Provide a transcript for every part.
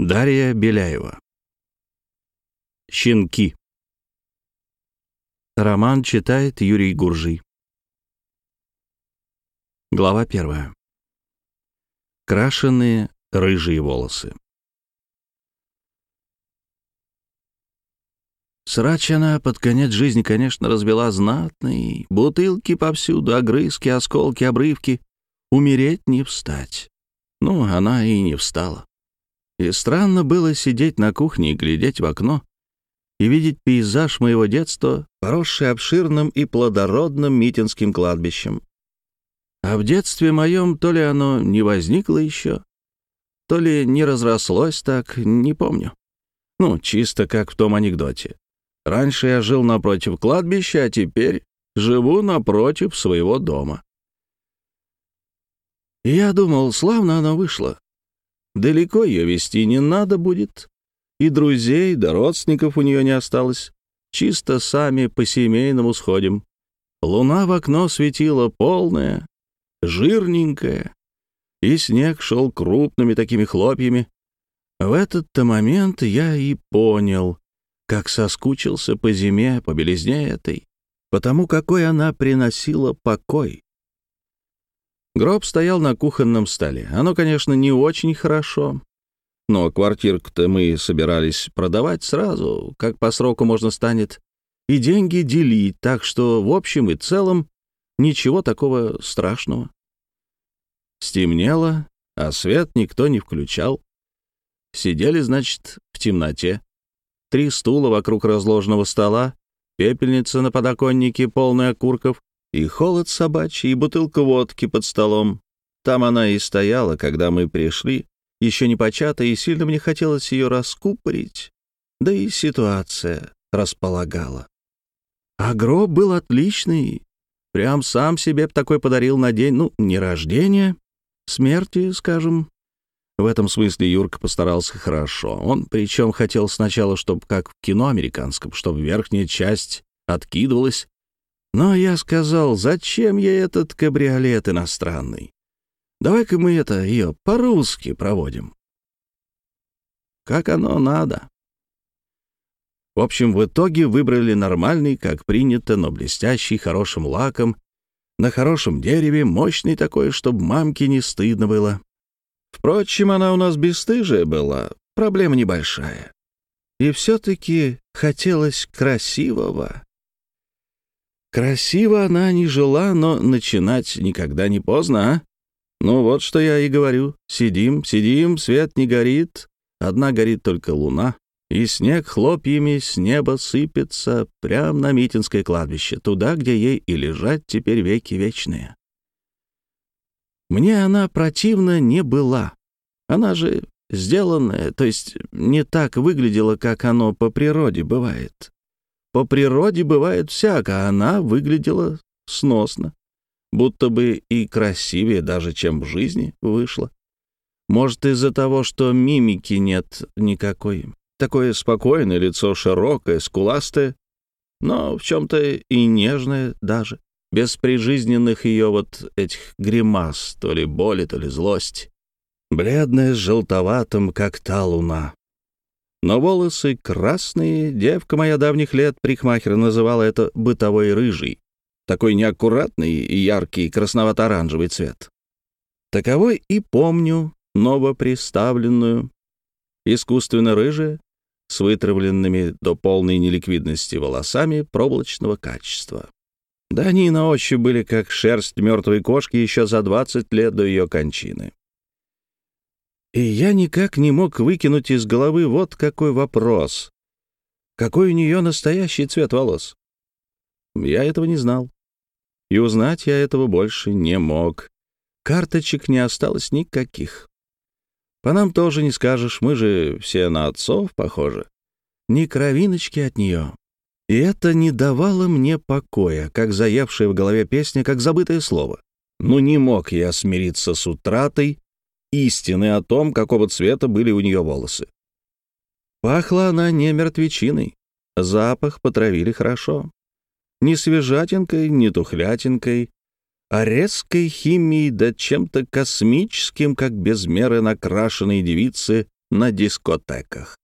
Дарья Беляева. Щенки. Роман читает Юрий Гуржий. Глава первая. Крашеные рыжие волосы. Срач она под конец жизни, конечно, развела знатный. Бутылки повсюду, огрызки, осколки, обрывки. Умереть не встать. Ну, она и не встала. И странно было сидеть на кухне и глядеть в окно и видеть пейзаж моего детства, поросший обширным и плодородным Митинским кладбищем. А в детстве моем то ли оно не возникло еще, то ли не разрослось так, не помню. Ну, чисто как в том анекдоте. Раньше я жил напротив кладбища, а теперь живу напротив своего дома. И я думал, славно оно вышло. Далеко ее вести не надо будет. И друзей, да родственников у нее не осталось. Чисто сами по-семейному сходим. Луна в окно светила полная, жирненькая, и снег шел крупными такими хлопьями. В этот-то момент я и понял, как соскучился по зиме, по белизне этой, потому какой она приносила покой. Гроб стоял на кухонном столе. Оно, конечно, не очень хорошо. Но квартирку-то мы собирались продавать сразу, как по сроку можно станет, и деньги делить, так что в общем и целом ничего такого страшного. Стемнело, а свет никто не включал. Сидели, значит, в темноте. Три стула вокруг разложенного стола, пепельница на подоконнике, полная окурков, и холод собачий, и бутылка водки под столом. Там она и стояла, когда мы пришли, еще не початая, и сильно мне хотелось ее раскупорить. Да и ситуация располагала. А гроб был отличный. Прям сам себе такой подарил на день, ну, не рождения, смерти, скажем. В этом смысле Юрка постарался хорошо. Он причем хотел сначала, чтобы как в кино американском, чтобы верхняя часть откидывалась, но я сказал, зачем ей этот кабриолет иностранный? Давай-ка мы это ее по-русски проводим. Как оно надо. В общем, в итоге выбрали нормальный, как принято, но блестящий, хорошим лаком, на хорошем дереве, мощный такой, чтобы мамке не стыдно было. Впрочем, она у нас бесстыжая была, проблема небольшая. И все-таки хотелось красивого. Красиво она не жила, но начинать никогда не поздно, а? Ну вот что я и говорю. Сидим, сидим, свет не горит, одна горит только луна, и снег хлопьями с неба сыпется прямо на Митинское кладбище, туда, где ей и лежать теперь веки вечные. Мне она противна не была. Она же сделанная, то есть не так выглядела, как оно по природе бывает. По природе бывает всяко, а она выглядела сносно, будто бы и красивее даже, чем в жизни вышла. Может, из-за того, что мимики нет никакой. Такое спокойное лицо, широкое, скуластое, но в чем-то и нежное даже, без прижизненных ее вот этих гримас, то ли боли, то ли злости. Бледная с желтоватым, как та луна. Но волосы красные, девка моя давних лет, прихмахер называла это бытовой рыжий. Такой неаккуратный и яркий красновато-оранжевый цвет. Таковой и помню новоприставленную, искусственно рыжая, с вытравленными до полной неликвидности волосами проблачного качества. Да они на ощупь были как шерсть мертвой кошки еще за 20 лет до ее кончины. И я никак не мог выкинуть из головы вот какой вопрос. Какой у нее настоящий цвет волос? Я этого не знал. И узнать я этого больше не мог. Карточек не осталось никаких. По нам тоже не скажешь, мы же все на отцов похожи. Ни кровиночки от нее. И это не давало мне покоя, как заевшая в голове песня, как забытое слово. Ну не мог я смириться с утратой истины о том, какого цвета были у нее волосы. Пахла она не мертвечиной, запах потравили хорошо. Ни свежатинкой, ни тухлятинкой, а резкой химией да чем-то космическим, как без меры накрашенные девицы на дискотеках.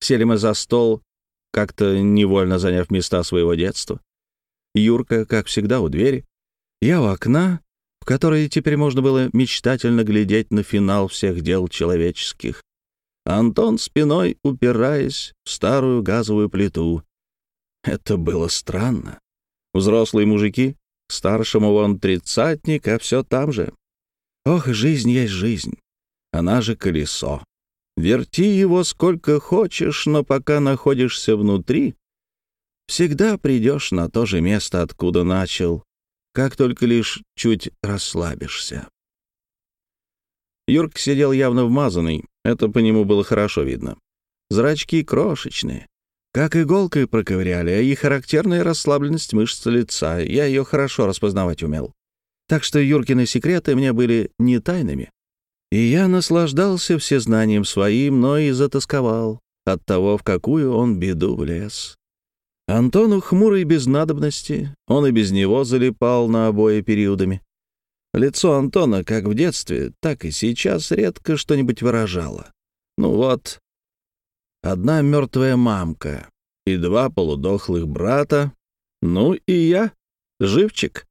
Сели мы за стол, как-то невольно заняв места своего детства. Юрка, как всегда, у двери. Я у окна, в которое теперь можно было мечтательно глядеть на финал всех дел человеческих. Антон спиной упираясь в старую газовую плиту. Это было странно. Взрослые мужики, старшему вон тридцатник, а все там же. Ох, жизнь есть жизнь. Она же колесо. Верти его сколько хочешь, но пока находишься внутри, всегда придешь на то же место, откуда начал, как только лишь чуть расслабишься. Юрк сидел явно вмазанный, это по нему было хорошо видно. Зрачки крошечные, как иголкой проковыряли, и характерная расслабленность мышц лица, я ее хорошо распознавать умел. Так что Юркины секреты мне были не тайными. И я наслаждался всезнанием своим, но и затасковал от того, в какую он беду влез. Антону хмурый без надобности, он и без него залипал на обои периодами. Лицо Антона, как в детстве, так и сейчас, редко что-нибудь выражало. Ну вот, одна мертвая мамка и два полудохлых брата, ну и я, живчик.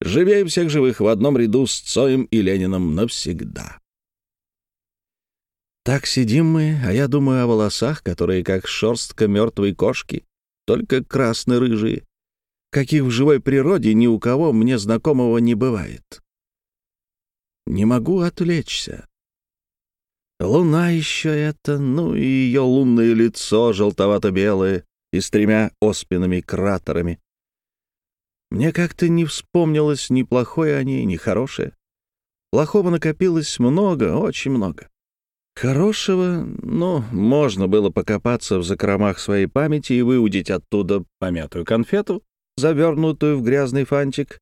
Живее всех живых в одном ряду с Цоем и Лениным навсегда. Так сидим мы, а я думаю о волосах, которые как шерстка мертвой кошки, только красно-рыжие, каких в живой природе ни у кого мне знакомого не бывает. Не могу отвлечься. Луна еще это, ну и ее лунное лицо желтовато-белое и с тремя оспинами кратерами. Мне как-то не вспомнилось ни плохое о ней, ни хорошее. Плохого накопилось много, очень много. Хорошего, ну, можно было покопаться в закромах своей памяти и выудить оттуда помятую конфету, завернутую в грязный фантик.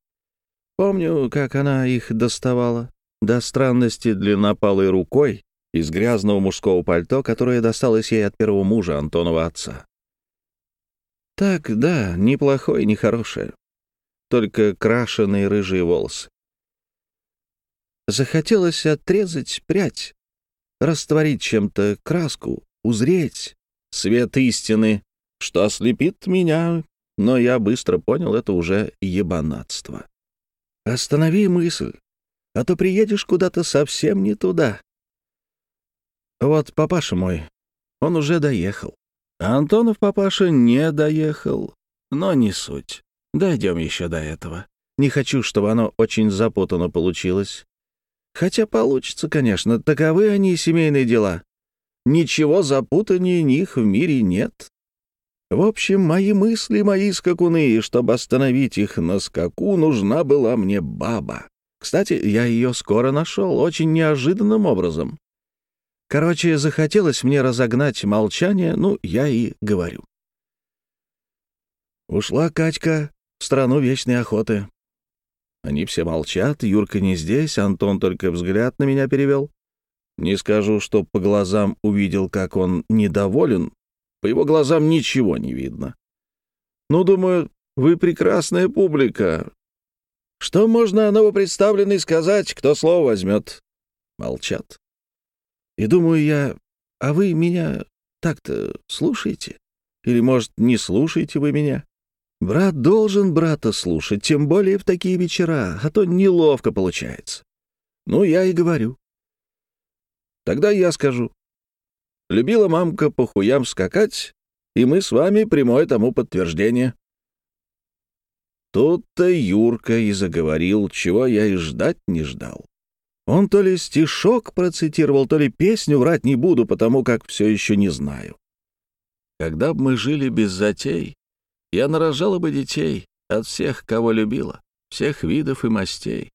Помню, как она их доставала до странности длиннопалой рукой из грязного мужского пальто, которое досталось ей от первого мужа Антонова отца. Так, да, неплохое, не хорошее. Только крашеные рыжие волосы. Захотелось отрезать прядь, растворить чем-то краску, узреть свет истины, что ослепит меня, но я быстро понял, это уже ебанатство. Останови мысль, а то приедешь куда-то совсем не туда. Вот папаша мой, он уже доехал. Антонов папаша не доехал, но не суть. Дойдем еще до этого. Не хочу, чтобы оно очень запутано получилось. Хотя получится, конечно, таковы они семейные дела. Ничего запутаннее них в мире нет. В общем, мои мысли, мои скакуны, и чтобы остановить их на скаку, нужна была мне баба. Кстати, я ее скоро нашел, очень неожиданным образом. Короче, захотелось мне разогнать молчание, ну, я и говорю. Ушла Катька в страну вечной охоты. Они все молчат, Юрка не здесь, Антон только взгляд на меня перевел. Не скажу, что по глазам увидел, как он недоволен. По его глазам ничего не видно. Ну, думаю, вы прекрасная публика. Что можно о новопредставленной сказать, кто слово возьмет? Молчат. И думаю я, а вы меня так-то слушаете? Или, может, не слушаете вы меня? Брат должен брата слушать, тем более в такие вечера, а то неловко получается. Ну, я и говорю. Тогда я скажу. Любила мамка по хуям скакать, и мы с вами прямое тому подтверждение. Тут-то Юрка и заговорил, чего я и ждать не ждал. Он то ли стишок процитировал, то ли песню, врать не буду, потому как все еще не знаю. Когда бы мы жили без затей, я нарожала бы детей от всех, кого любила, всех видов и мастей.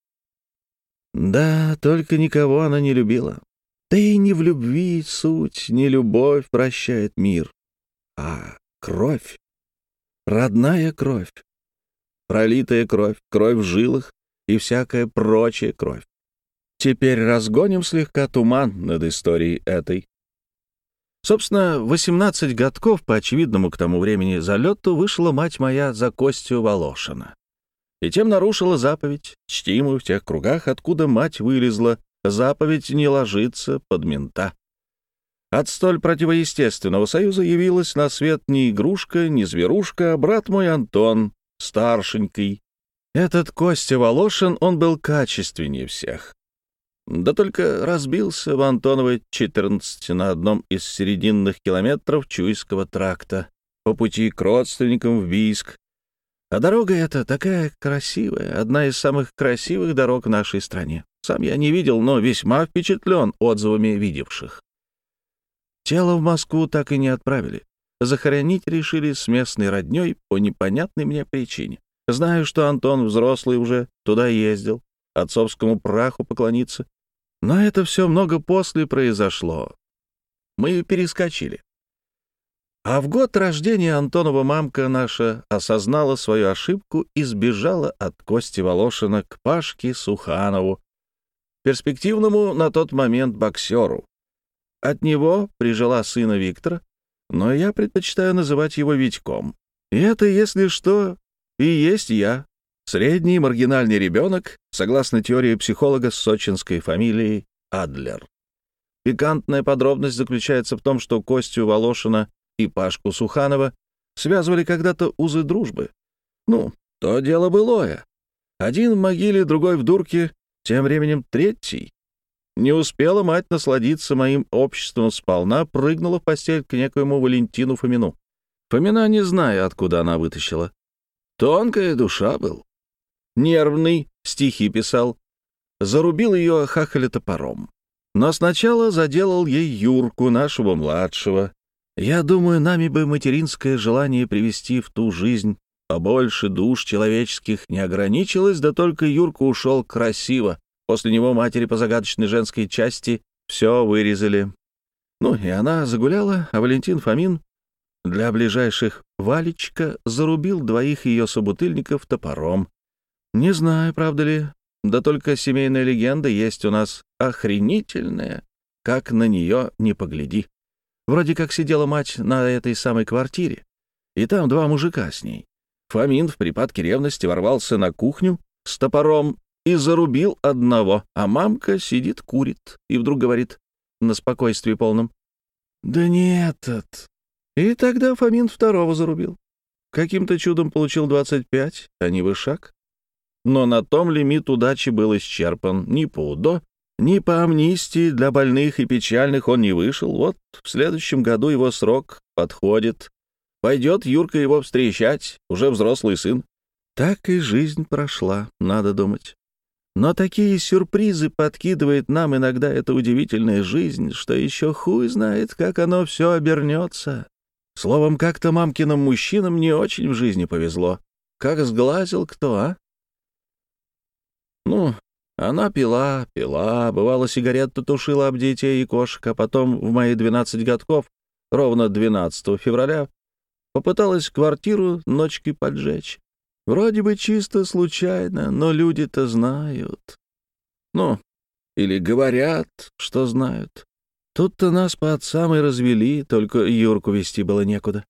Да, только никого она не любила. Да и не в любви суть, не любовь прощает мир, а кровь, родная кровь пролитая кровь, кровь в жилах и всякая прочая кровь. Теперь разгоним слегка туман над историей этой. Собственно, 18 годков по очевидному к тому времени залету вышла мать моя за Костю Волошина. И тем нарушила заповедь, чтимую в тех кругах, откуда мать вылезла, заповедь не ложиться под мента. От столь противоестественного союза явилась на свет не игрушка, не зверушка, а брат мой Антон, старшенький. Этот Костя Волошин, он был качественнее всех. Да только разбился в Антоновой 14 на одном из серединных километров Чуйского тракта по пути к родственникам в Бийск. А дорога эта такая красивая, одна из самых красивых дорог в нашей стране. Сам я не видел, но весьма впечатлен отзывами видевших. Тело в Москву так и не отправили. Захоронить решили с местной роднёй по непонятной мне причине. Знаю, что Антон взрослый уже туда ездил, отцовскому праху поклониться. Но это все много после произошло. Мы перескочили. А в год рождения Антонова мамка наша осознала свою ошибку и сбежала от Кости Волошина к Пашке Суханову, перспективному на тот момент боксеру. От него прижила сына Виктора, но я предпочитаю называть его Витьком. И это, если что, и есть я, средний маргинальный ребенок, согласно теории психолога с сочинской фамилией Адлер. Пикантная подробность заключается в том, что Костю Волошина и Пашку Суханова связывали когда-то узы дружбы. Ну, то дело былое. Один в могиле, другой в дурке, тем временем третий не успела мать насладиться моим обществом сполна, прыгнула в постель к некоему Валентину Фомину. Фомина не знаю, откуда она вытащила. Тонкая душа был. Нервный, стихи писал. Зарубил ее хахаля топором. Но сначала заделал ей Юрку, нашего младшего. Я думаю, нами бы материнское желание привести в ту жизнь побольше душ человеческих не ограничилось, да только Юрка ушел красиво, После него матери по загадочной женской части все вырезали. Ну, и она загуляла, а Валентин Фомин для ближайших Валечка зарубил двоих ее собутыльников топором. Не знаю, правда ли, да только семейная легенда есть у нас охренительная, как на нее не погляди. Вроде как сидела мать на этой самой квартире, и там два мужика с ней. Фомин в припадке ревности ворвался на кухню с топором и зарубил одного, а мамка сидит, курит, и вдруг говорит на спокойствии полном, «Да не этот». И тогда Фомин второго зарубил. Каким-то чудом получил 25, а не вышак. Но на том лимит удачи был исчерпан. Ни по УДО, ни по амнистии для больных и печальных он не вышел. Вот в следующем году его срок подходит. Пойдет Юрка его встречать, уже взрослый сын. Так и жизнь прошла, надо думать. Но такие сюрпризы подкидывает нам иногда эта удивительная жизнь, что еще хуй знает, как оно все обернется. Словом, как-то мамкиным мужчинам не очень в жизни повезло. Как сглазил кто, а? Ну, она пила, пила, бывало, сигарету тушила об детей и кошек, а потом в мои 12 годков, ровно 12 февраля, попыталась квартиру ночкой поджечь. Вроде бы чисто случайно, но люди-то знают. Ну, или говорят, что знают. Тут-то нас по отцам и развели, только Юрку вести было некуда.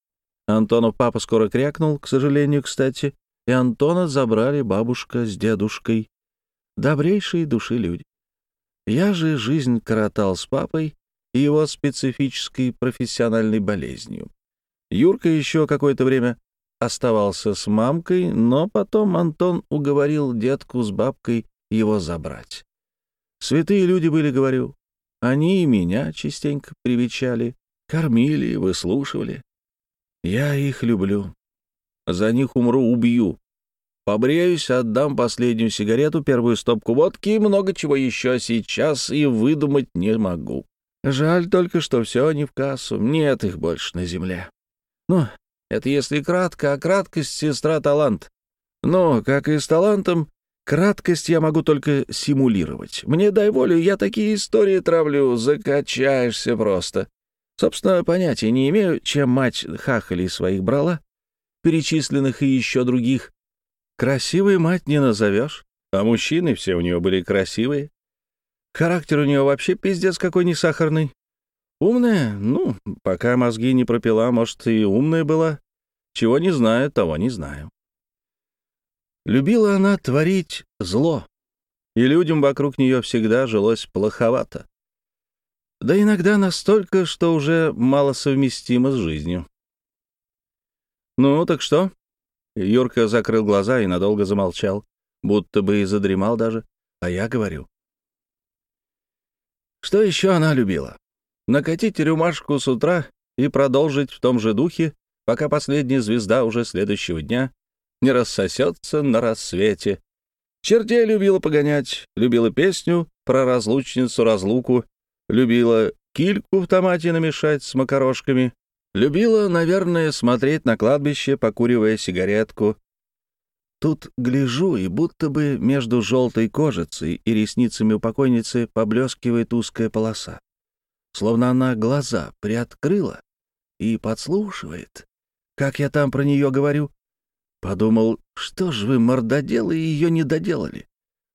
Антонов папа скоро крякнул, к сожалению, кстати, и Антона забрали бабушка с дедушкой. Добрейшие души люди. Я же жизнь коротал с папой и его специфической профессиональной болезнью. Юрка еще какое-то время оставался с мамкой, но потом Антон уговорил детку с бабкой его забрать. Святые люди были, говорю. Они и меня частенько привечали, кормили, выслушивали. Я их люблю. За них умру, убью. Побреюсь, отдам последнюю сигарету, первую стопку водки и много чего еще сейчас и выдумать не могу. Жаль только, что все не в кассу, нет их больше на земле. Ну, это если кратко, а краткость — сестра талант. Но, как и с талантом, краткость я могу только симулировать. Мне дай волю, я такие истории травлю, закачаешься просто. Собственно, понятия не имею, чем мать хахалей своих брала, перечисленных и еще других. Красивой мать не назовешь, а мужчины все у нее были красивые. Характер у нее вообще пиздец какой не сахарный. Умная? Ну, пока мозги не пропила, может, и умная была. Чего не знаю, того не знаю. Любила она творить зло, и людям вокруг нее всегда жилось плоховато. Да иногда настолько, что уже мало совместимо с жизнью. «Ну, так что?» Юрка закрыл глаза и надолго замолчал, будто бы и задремал даже, а я говорю. Что еще она любила? Накатить рюмашку с утра и продолжить в том же духе, пока последняя звезда уже следующего дня не рассосется на рассвете. Чертей любила погонять, любила песню про разлучницу-разлуку, любила кильку в томате намешать с макарошками, любила, наверное, смотреть на кладбище, покуривая сигаретку. Тут гляжу, и будто бы между желтой кожицей и ресницами у покойницы поблескивает узкая полоса. Словно она глаза приоткрыла и подслушивает. Как я там про нее говорю? Подумал, что ж вы, мордоделы, ее не доделали.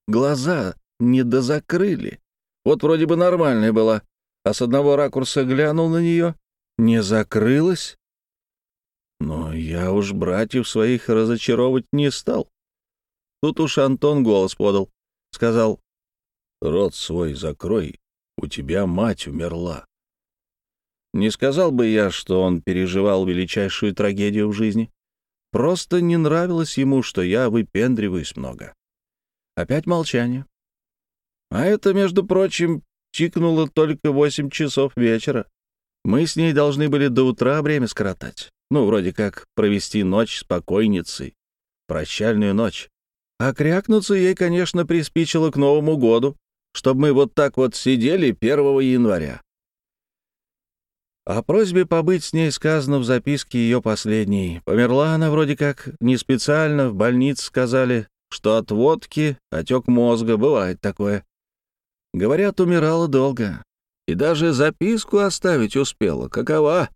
Глаза не дозакрыли. Вот вроде бы нормальная была, а с одного ракурса глянул на нее, не закрылась. Но я уж братьев своих разочаровывать не стал. Тут уж Антон голос подал. Сказал, «Рот свой закрой, у тебя мать умерла». Не сказал бы я, что он переживал величайшую трагедию в жизни. Просто не нравилось ему, что я выпендриваюсь много. Опять молчание. А это, между прочим, чикнуло только восемь часов вечера. Мы с ней должны были до утра время скоротать. Ну, вроде как провести ночь с покойницей. Прощальную ночь. А крякнуться ей, конечно, приспичило к Новому году, чтобы мы вот так вот сидели 1 января. О просьбе побыть с ней сказано в записке ее последней. Померла она вроде как не специально, в больнице сказали, что от водки отек мозга, бывает такое. Говорят, умирала долго. И даже записку оставить успела. Какова?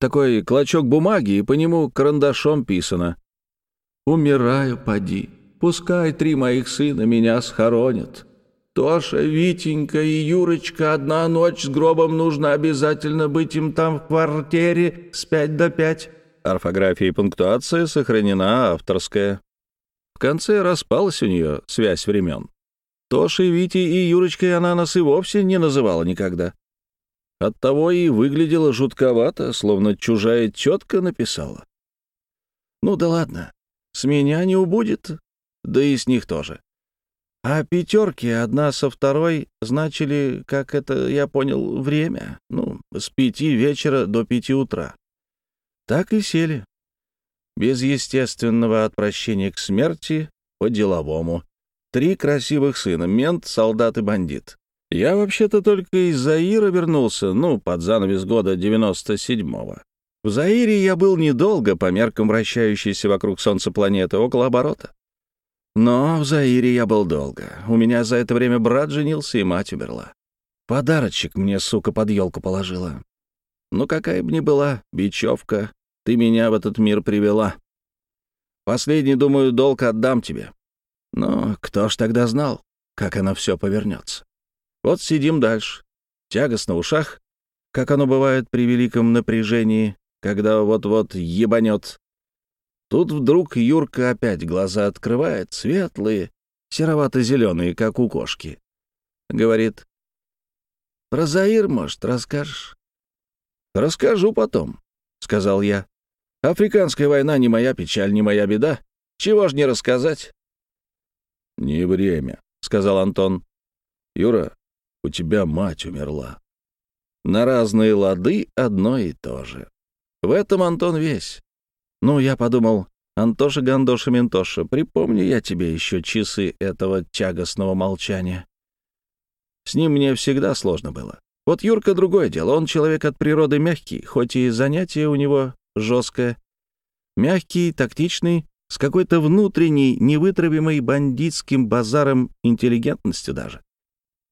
Такой клочок бумаги, и по нему карандашом писано. «Умираю, поди. Пускай три моих сына меня схоронят. Тоша, Витенька и Юрочка, одна ночь с гробом нужно обязательно быть им там в квартире с пять до пять». Орфография и пунктуация сохранена авторская. В конце распалась у нее связь времен. Тошей, Вити и Юрочкой она нас и вовсе не называла никогда. Оттого и выглядела жутковато, словно чужая тетка написала. Ну да ладно, с меня не убудет, да и с них тоже. А пятерки одна со второй значили, как это я понял, время. Ну, с пяти вечера до пяти утра. Так и сели. Без естественного отвращения к смерти, по-деловому. Три красивых сына — мент, солдат и бандит. Я вообще-то только из Заира вернулся, ну, под занавес года 97-го. В Заире я был недолго, по меркам вращающейся вокруг Солнца планеты, около оборота. Но в Заире я был долго. У меня за это время брат женился и мать умерла. Подарочек мне, сука, под елку положила. Ну, какая бы ни была, бечевка, ты меня в этот мир привела. Последний, думаю, долг отдам тебе. Но кто ж тогда знал, как оно все повернется? Вот сидим дальше. Тягостно в ушах, как оно бывает при великом напряжении, когда вот-вот ебанет. Тут вдруг Юрка опять глаза открывает, светлые, серовато-зеленые, как у кошки. Говорит, «Про Заир, может, расскажешь?» «Расскажу потом», — сказал я. «Африканская война не моя печаль, не моя беда. Чего ж не рассказать?» «Не время», — сказал Антон. «Юра, у тебя мать умерла». На разные лады одно и то же. В этом Антон весь. Ну, я подумал, Антоша Гандоша Ментоша, припомню я тебе еще часы этого тягостного молчания. С ним мне всегда сложно было. Вот Юрка другое дело, он человек от природы мягкий, хоть и занятие у него жесткое. Мягкий, тактичный, с какой-то внутренней, невытравимой бандитским базаром интеллигентностью даже.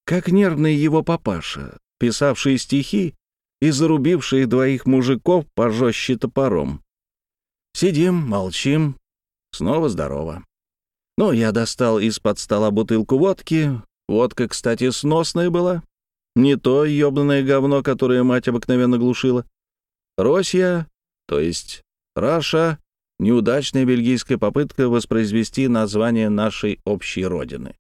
Как нервный его папаша, писавший стихи и зарубивший двоих мужиков пожестче топором. Сидим, молчим, снова здорово. Ну, я достал из-под стола бутылку водки. Водка, кстати, сносная была. Не то ёбаное говно, которое мать обыкновенно глушила. Росья, то есть Раша, неудачная бельгийская попытка воспроизвести название нашей общей родины.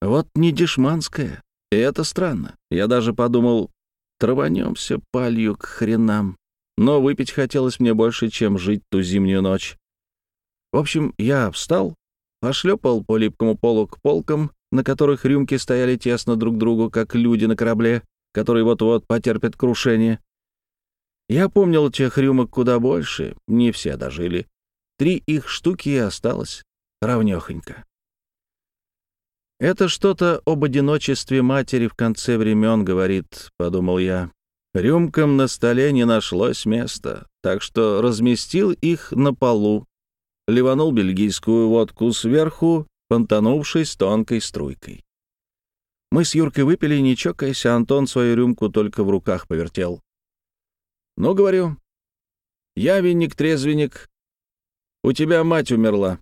Вот не дешманская, И это странно. Я даже подумал, траванемся палью к хренам. Но выпить хотелось мне больше, чем жить ту зимнюю ночь. В общем, я встал, пошлепал по липкому полу к полкам, на которых рюмки стояли тесно друг к другу, как люди на корабле, который вот-вот потерпит крушение. Я помнил тех рюмок куда больше, не все дожили. Три их штуки и осталось, равнёхонько. «Это что-то об одиночестве матери в конце времен говорит», — подумал я. Рюмкам на столе не нашлось места, так что разместил их на полу, ливанул бельгийскую водку сверху, понтанувшись тонкой струйкой. Мы с Юркой выпили, не чокаясь, а Антон свою рюмку только в руках повертел. «Ну, — говорю, — я винник-трезвенник. У тебя мать умерла».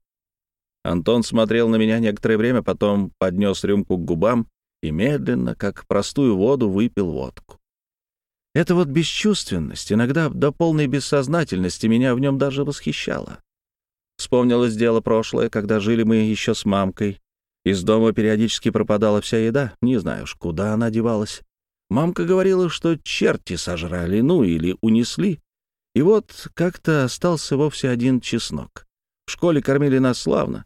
Антон смотрел на меня некоторое время, потом поднес рюмку к губам и медленно, как простую воду, выпил водку. Эта вот бесчувственность, иногда до полной бессознательности, меня в нем даже восхищала. Вспомнилось дело прошлое, когда жили мы еще с мамкой. Из дома периодически пропадала вся еда, не знаю уж, куда она девалась. Мамка говорила, что черти сожрали, ну или унесли. И вот как-то остался вовсе один чеснок. В школе кормили нас славно.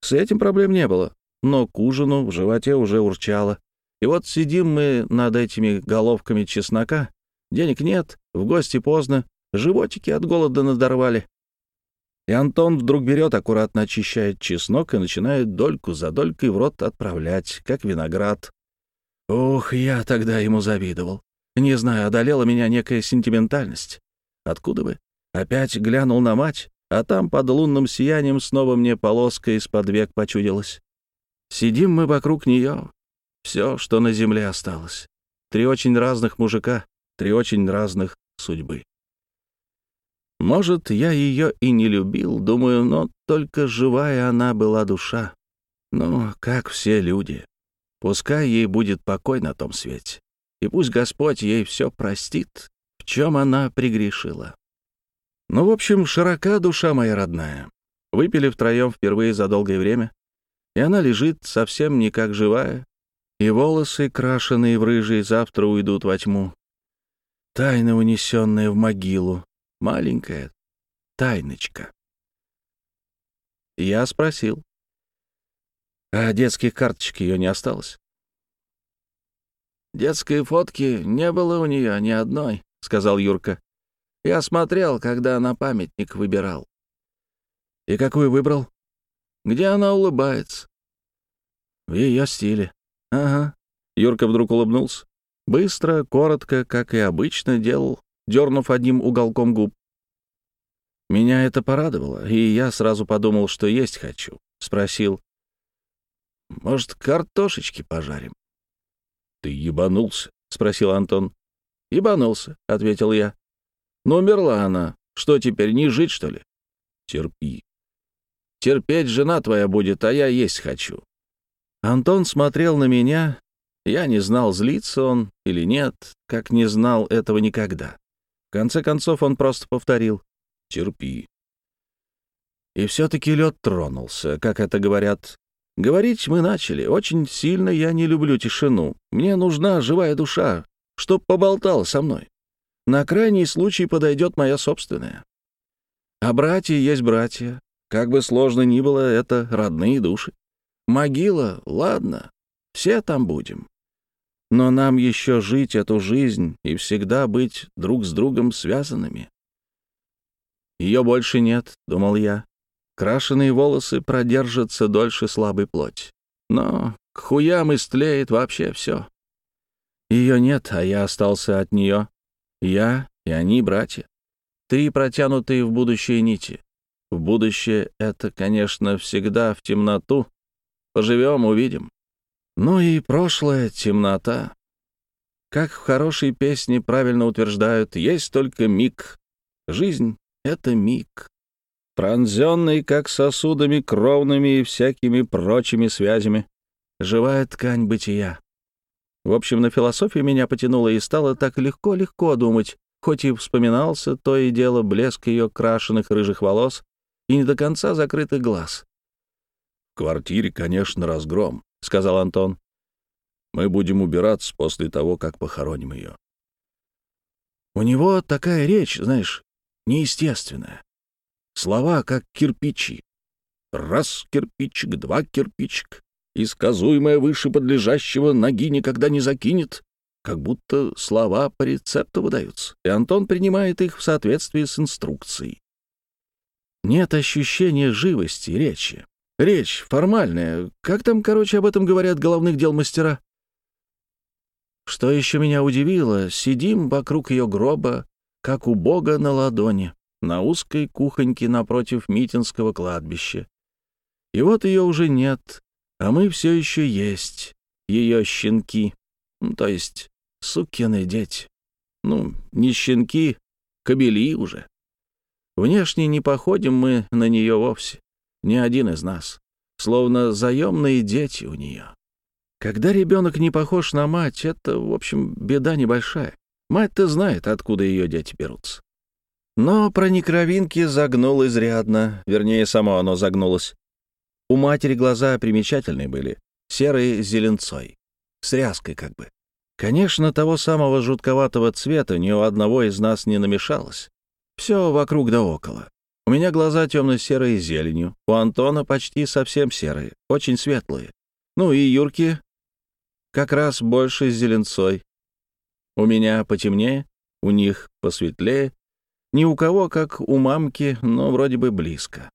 С этим проблем не было, но к ужину в животе уже урчало. И вот сидим мы над этими головками чеснока, Денег нет, в гости поздно, животики от голода надорвали. И Антон вдруг берет, аккуратно очищает чеснок и начинает дольку за долькой в рот отправлять, как виноград. Ух, я тогда ему завидовал. Не знаю, одолела меня некая сентиментальность. Откуда бы? Опять глянул на мать, а там под лунным сиянием снова мне полоска из-под век почудилась. Сидим мы вокруг нее. Все, что на земле осталось. Три очень разных мужика, три очень разных судьбы. Может, я ее и не любил, думаю, но только живая она была душа. Ну, как все люди. Пускай ей будет покой на том свете. И пусть Господь ей все простит, чем она прегрешила. Ну, в общем, широка душа моя родная. Выпили втроем впервые за долгое время, и она лежит совсем не как живая, и волосы, крашеные в рыжий, завтра уйдут во тьму. Тайна, унесенная в могилу. Маленькая тайночка. Я спросил. А детских карточек ее не осталось? «Детской фотки не было у нее ни одной», — сказал Юрка. «Я смотрел, когда она памятник выбирал». «И какую выбрал?» «Где она улыбается». «В ее стиле». «Ага». Юрка вдруг улыбнулся. Быстро, коротко, как и обычно делал, дернув одним уголком губ. Меня это порадовало, и я сразу подумал, что есть хочу. Спросил, «Может, картошечки пожарим?» «Ты ебанулся?» — спросил Антон. «Ебанулся», — ответил я. «Но умерла она. Что теперь, не жить, что ли?» «Терпи». «Терпеть жена твоя будет, а я есть хочу». Антон смотрел на меня, я не знал, злится он или нет, как не знал этого никогда. В конце концов он просто повторил «терпи». И все-таки лед тронулся, как это говорят. Говорить мы начали. Очень сильно я не люблю тишину. Мне нужна живая душа, чтоб поболтала со мной. На крайний случай подойдет моя собственная. А братья есть братья. Как бы сложно ни было, это родные души. Могила, ладно, все там будем. Но нам еще жить эту жизнь и всегда быть друг с другом связанными. Ее больше нет, — думал я. Крашеные волосы продержатся дольше слабой плоть. Но к хуям истлеет вообще все. Ее нет, а я остался от нее. Я и они братья. Три протянутые в будущее нити. В будущее это, конечно, всегда в темноту. Поживем, увидим. Ну и прошлое — темнота. Как в хорошей песне правильно утверждают, есть только миг. Жизнь — это миг. Пронзенный, как сосудами кровными и всякими прочими связями. Живая ткань бытия. В общем, на философию меня потянуло, и стало так легко-легко думать, хоть и вспоминался то и дело блеск ее крашеных рыжих волос и не до конца закрытых глаз. В квартире, конечно, разгром. — сказал Антон. Мы будем убираться после того, как похороним ее. У него такая речь, знаешь, неестественная. Слова, как кирпичи. Раз кирпичик, два кирпичик. И выше подлежащего ноги никогда не закинет. Как будто слова по рецепту выдаются, и Антон принимает их в соответствии с инструкцией. Нет ощущения живости речи. Речь формальная. Как там, короче, об этом говорят головных дел мастера? Что еще меня удивило, сидим вокруг ее гроба, как у Бога на ладони, на узкой кухоньке напротив Митинского кладбища. И вот ее уже нет, а мы все еще есть, ее щенки, ну, то есть сукины дети. Ну, не щенки, кобели уже. Внешне не походим мы на нее вовсе, ни один из нас, словно заемные дети у нее. Когда ребенок не похож на мать, это, в общем, беда небольшая. Мать-то знает, откуда ее дети берутся. Но про некровинки загнул изрядно, вернее, само оно загнулось. У матери глаза примечательные были, серые с зеленцой, с ряской как бы. Конечно, того самого жутковатого цвета ни у одного из нас не намешалось. Все вокруг да около. У меня глаза темно-серые с зеленью, у Антона почти совсем серые, очень светлые. Ну и Юрки как раз больше с зеленцой. У меня потемнее, у них посветлее. Ни у кого, как у мамки, но вроде бы близко.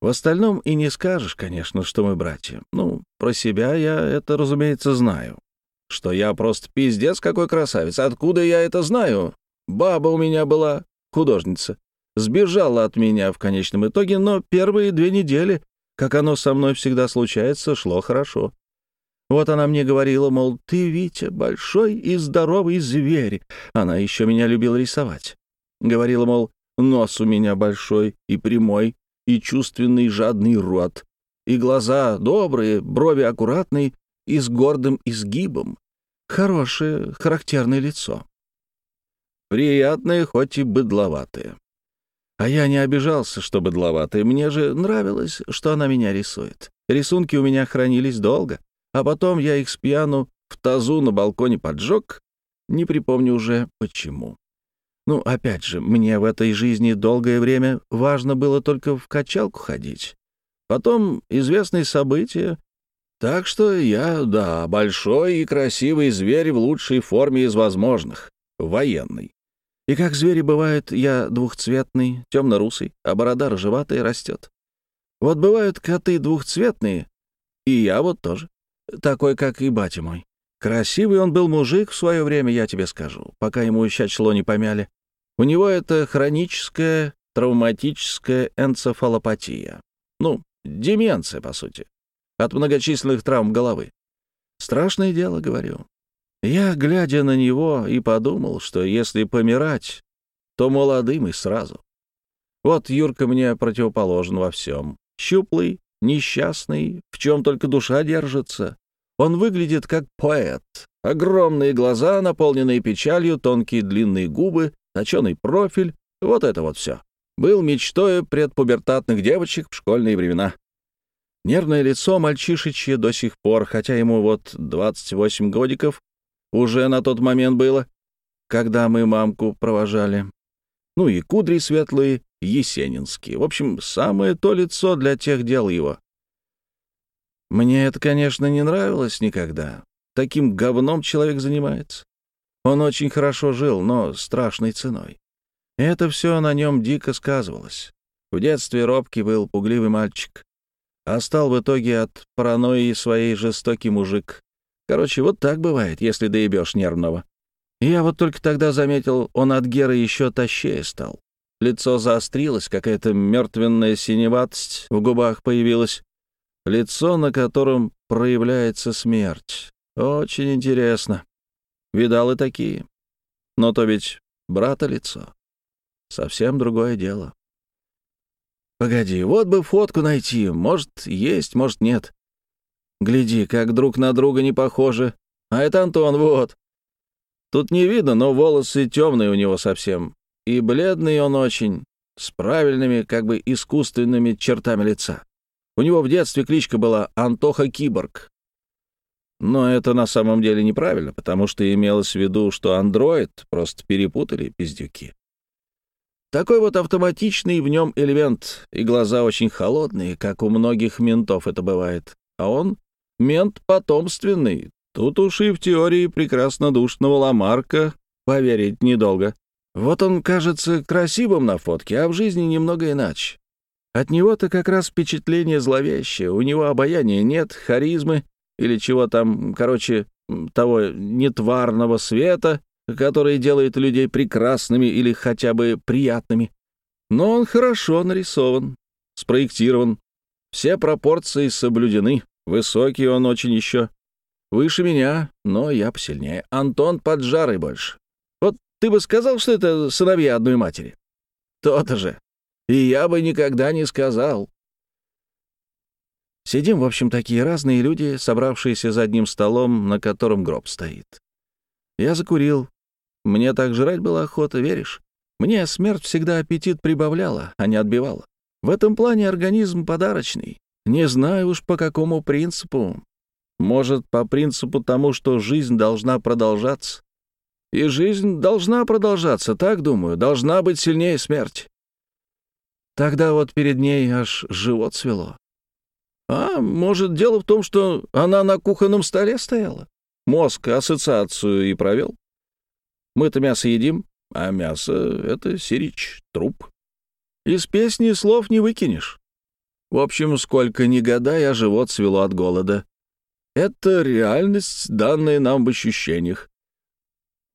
В остальном и не скажешь, конечно, что мы братья. Ну, про себя я это, разумеется, знаю. Что я просто пиздец какой красавец. Откуда я это знаю? Баба у меня была, художница. Сбежала от меня в конечном итоге, но первые две недели, как оно со мной всегда случается, шло хорошо. Вот она мне говорила, мол, ты, Витя, большой и здоровый зверь. Она еще меня любила рисовать. Говорила, мол, нос у меня большой и прямой, и чувственный жадный рот, и глаза добрые, брови аккуратные и с гордым изгибом. Хорошее, характерное лицо. Приятное, хоть и быдловатое. А я не обижался, что быдловатое. Мне же нравилось, что она меня рисует. Рисунки у меня хранились долго а потом я их с пьяну в тазу на балконе поджег, не припомню уже почему. Ну, опять же, мне в этой жизни долгое время важно было только в качалку ходить. Потом известные события. Так что я, да, большой и красивый зверь в лучшей форме из возможных, военный. И как звери бывают, я двухцветный, темно-русый, а борода рыжеватая растет. Вот бывают коты двухцветные, и я вот тоже такой, как и батя мой. Красивый он был мужик в свое время, я тебе скажу, пока ему еще чело не помяли. У него это хроническая травматическая энцефалопатия. Ну, деменция, по сути, от многочисленных травм головы. Страшное дело, говорю. Я, глядя на него, и подумал, что если помирать, то молодым и сразу. Вот Юрка мне противоположен во всем. Щуплый, несчастный, в чем только душа держится. Он выглядит как поэт. Огромные глаза, наполненные печалью, тонкие длинные губы, точеный профиль. Вот это вот все. Был мечтой предпубертатных девочек в школьные времена. Нервное лицо мальчишечье до сих пор, хотя ему вот 28 годиков уже на тот момент было, когда мы мамку провожали. Ну и кудри светлые, Есенинский. В общем, самое то лицо для тех дел его. Мне это, конечно, не нравилось никогда. Таким говном человек занимается. Он очень хорошо жил, но страшной ценой. Это все на нем дико сказывалось. В детстве робкий был, пугливый мальчик. А стал в итоге от паранойи своей жестокий мужик. Короче, вот так бывает, если доебешь нервного. Я вот только тогда заметил, он от Геры еще тащее стал. Лицо заострилось, какая-то мертвенная синеватость в губах появилась. Лицо, на котором проявляется смерть. Очень интересно. Видал и такие. Но то ведь брата лицо. Совсем другое дело. Погоди, вот бы фотку найти. Может, есть, может, нет. Гляди, как друг на друга не похожи. А это Антон, вот. Тут не видно, но волосы темные у него совсем. И бледный он очень, с правильными, как бы искусственными чертами лица. У него в детстве кличка была Антоха Киборг. Но это на самом деле неправильно, потому что имелось в виду, что андроид просто перепутали пиздюки. Такой вот автоматичный в нем элемент, и глаза очень холодные, как у многих ментов это бывает. А он мент потомственный. Тут уж и в теории прекрасно душного Ламарка поверить недолго. Вот он кажется красивым на фотке, а в жизни немного иначе. От него-то как раз впечатление зловещее, у него обаяния нет, харизмы или чего там, короче, того нетварного света, который делает людей прекрасными или хотя бы приятными. Но он хорошо нарисован, спроектирован, все пропорции соблюдены, высокий он очень еще. Выше меня, но я посильнее. Антон под жарой больше. Вот ты бы сказал, что это сыновья одной матери? То-то же. И я бы никогда не сказал. Сидим, в общем, такие разные люди, собравшиеся за одним столом, на котором гроб стоит. Я закурил. Мне так жрать было охота, веришь? Мне смерть всегда аппетит прибавляла, а не отбивала. В этом плане организм подарочный. Не знаю уж по какому принципу. Может, по принципу тому, что жизнь должна продолжаться. И жизнь должна продолжаться, так думаю, должна быть сильнее смерти. Тогда вот перед ней аж живот свело. А может, дело в том, что она на кухонном столе стояла? Мозг ассоциацию и провел. Мы-то мясо едим, а мясо — это сирич, труп. Из песни слов не выкинешь. В общем, сколько ни года, я живот свело от голода. Это реальность, данная нам в ощущениях.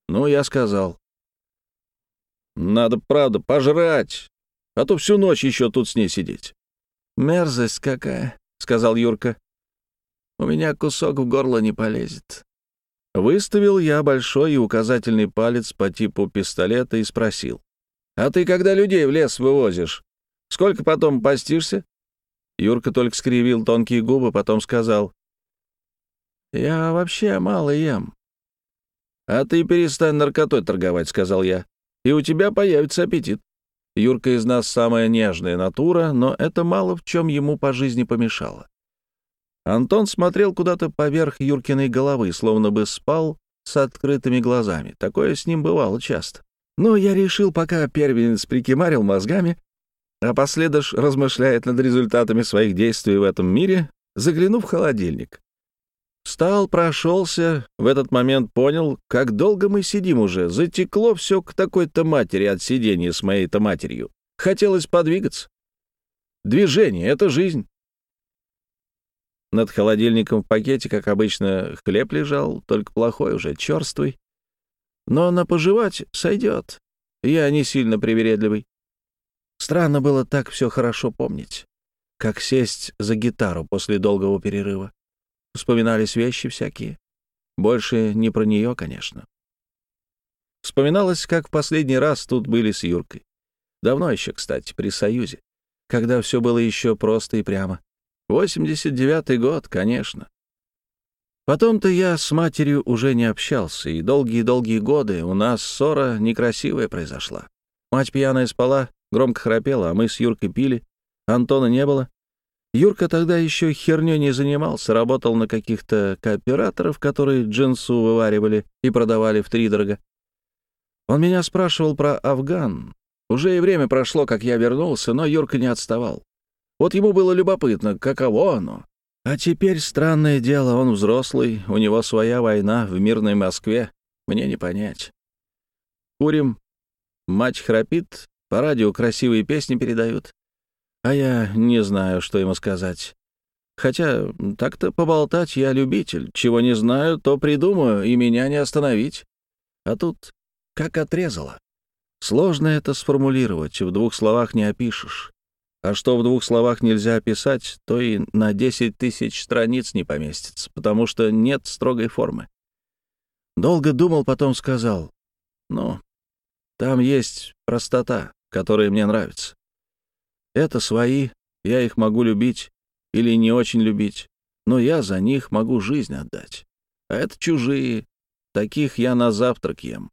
Ну, я сказал. Надо, правда, пожрать, а то всю ночь еще тут с ней сидеть. Мерзость какая сказал Юрка. «У меня кусок в горло не полезет». Выставил я большой и указательный палец по типу пистолета и спросил. «А ты когда людей в лес вывозишь, сколько потом постишься?» Юрка только скривил тонкие губы, потом сказал. «Я вообще мало ем». «А ты перестань наркотой торговать», — сказал я, — «и у тебя появится аппетит». Юрка из нас самая нежная натура, но это мало в чем ему по жизни помешало. Антон смотрел куда-то поверх Юркиной головы, словно бы спал с открытыми глазами. Такое с ним бывало часто. Но я решил, пока первенец прикимарил мозгами, а последуешь размышляет над результатами своих действий в этом мире, заглянув в холодильник. Встал, прошелся, в этот момент понял, как долго мы сидим уже. Затекло все к такой-то матери от сидения с моей-то матерью. Хотелось подвигаться. Движение — это жизнь. Над холодильником в пакете, как обычно, хлеб лежал, только плохой уже, черствый. Но на пожевать сойдет. Я не сильно привередливый. Странно было так все хорошо помнить, как сесть за гитару после долгого перерыва. Вспоминались вещи всякие. Больше не про нее, конечно. Вспоминалось, как в последний раз тут были с Юркой. Давно еще, кстати, при Союзе, когда все было еще просто и прямо. 89-й год, конечно. Потом-то я с матерью уже не общался, и долгие-долгие годы у нас ссора некрасивая произошла. Мать пьяная спала, громко храпела, а мы с Юркой пили. Антона не было, Юрка тогда еще херню не занимался, работал на каких-то кооператоров, которые джинсу вываривали и продавали в втридорога. Он меня спрашивал про Афган. Уже и время прошло, как я вернулся, но Юрка не отставал. Вот ему было любопытно, каково оно. А теперь странное дело, он взрослый, у него своя война в мирной Москве. Мне не понять. Курим, мать храпит, по радио красивые песни передают. А я не знаю, что ему сказать. Хотя так-то поболтать я любитель. Чего не знаю, то придумаю, и меня не остановить. А тут как отрезало. Сложно это сформулировать, в двух словах не опишешь. А что в двух словах нельзя описать, то и на 10 тысяч страниц не поместится, потому что нет строгой формы. Долго думал, потом сказал. Ну, там есть простота, которая мне нравится. Это свои, я их могу любить или не очень любить, но я за них могу жизнь отдать. А это чужие, таких я на завтрак ем.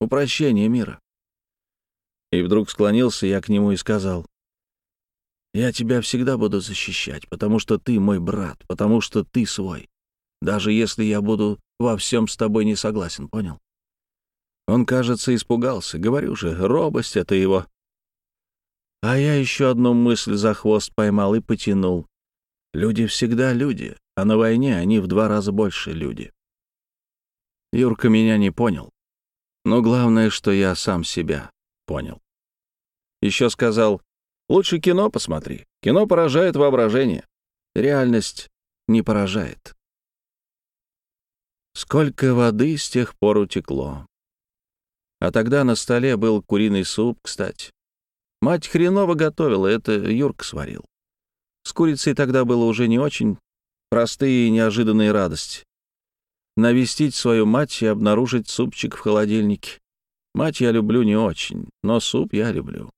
Упрощение мира. И вдруг склонился я к нему и сказал, «Я тебя всегда буду защищать, потому что ты мой брат, потому что ты свой. даже если я буду во всем с тобой не согласен, понял? Он, кажется, испугался. Говорю же, робость — это его. А я еще одну мысль за хвост поймал и потянул. Люди всегда люди, а на войне они в два раза больше люди. Юрка меня не понял. Но главное, что я сам себя понял. Еще сказал, лучше кино посмотри. Кино поражает воображение. Реальность не поражает. Сколько воды с тех пор утекло. А тогда на столе был куриный суп, кстати. Мать хреново готовила, это Юрка сварил. С курицей тогда было уже не очень простые и неожиданные радости. Навестить свою мать и обнаружить супчик в холодильнике. Мать я люблю не очень, но суп я люблю.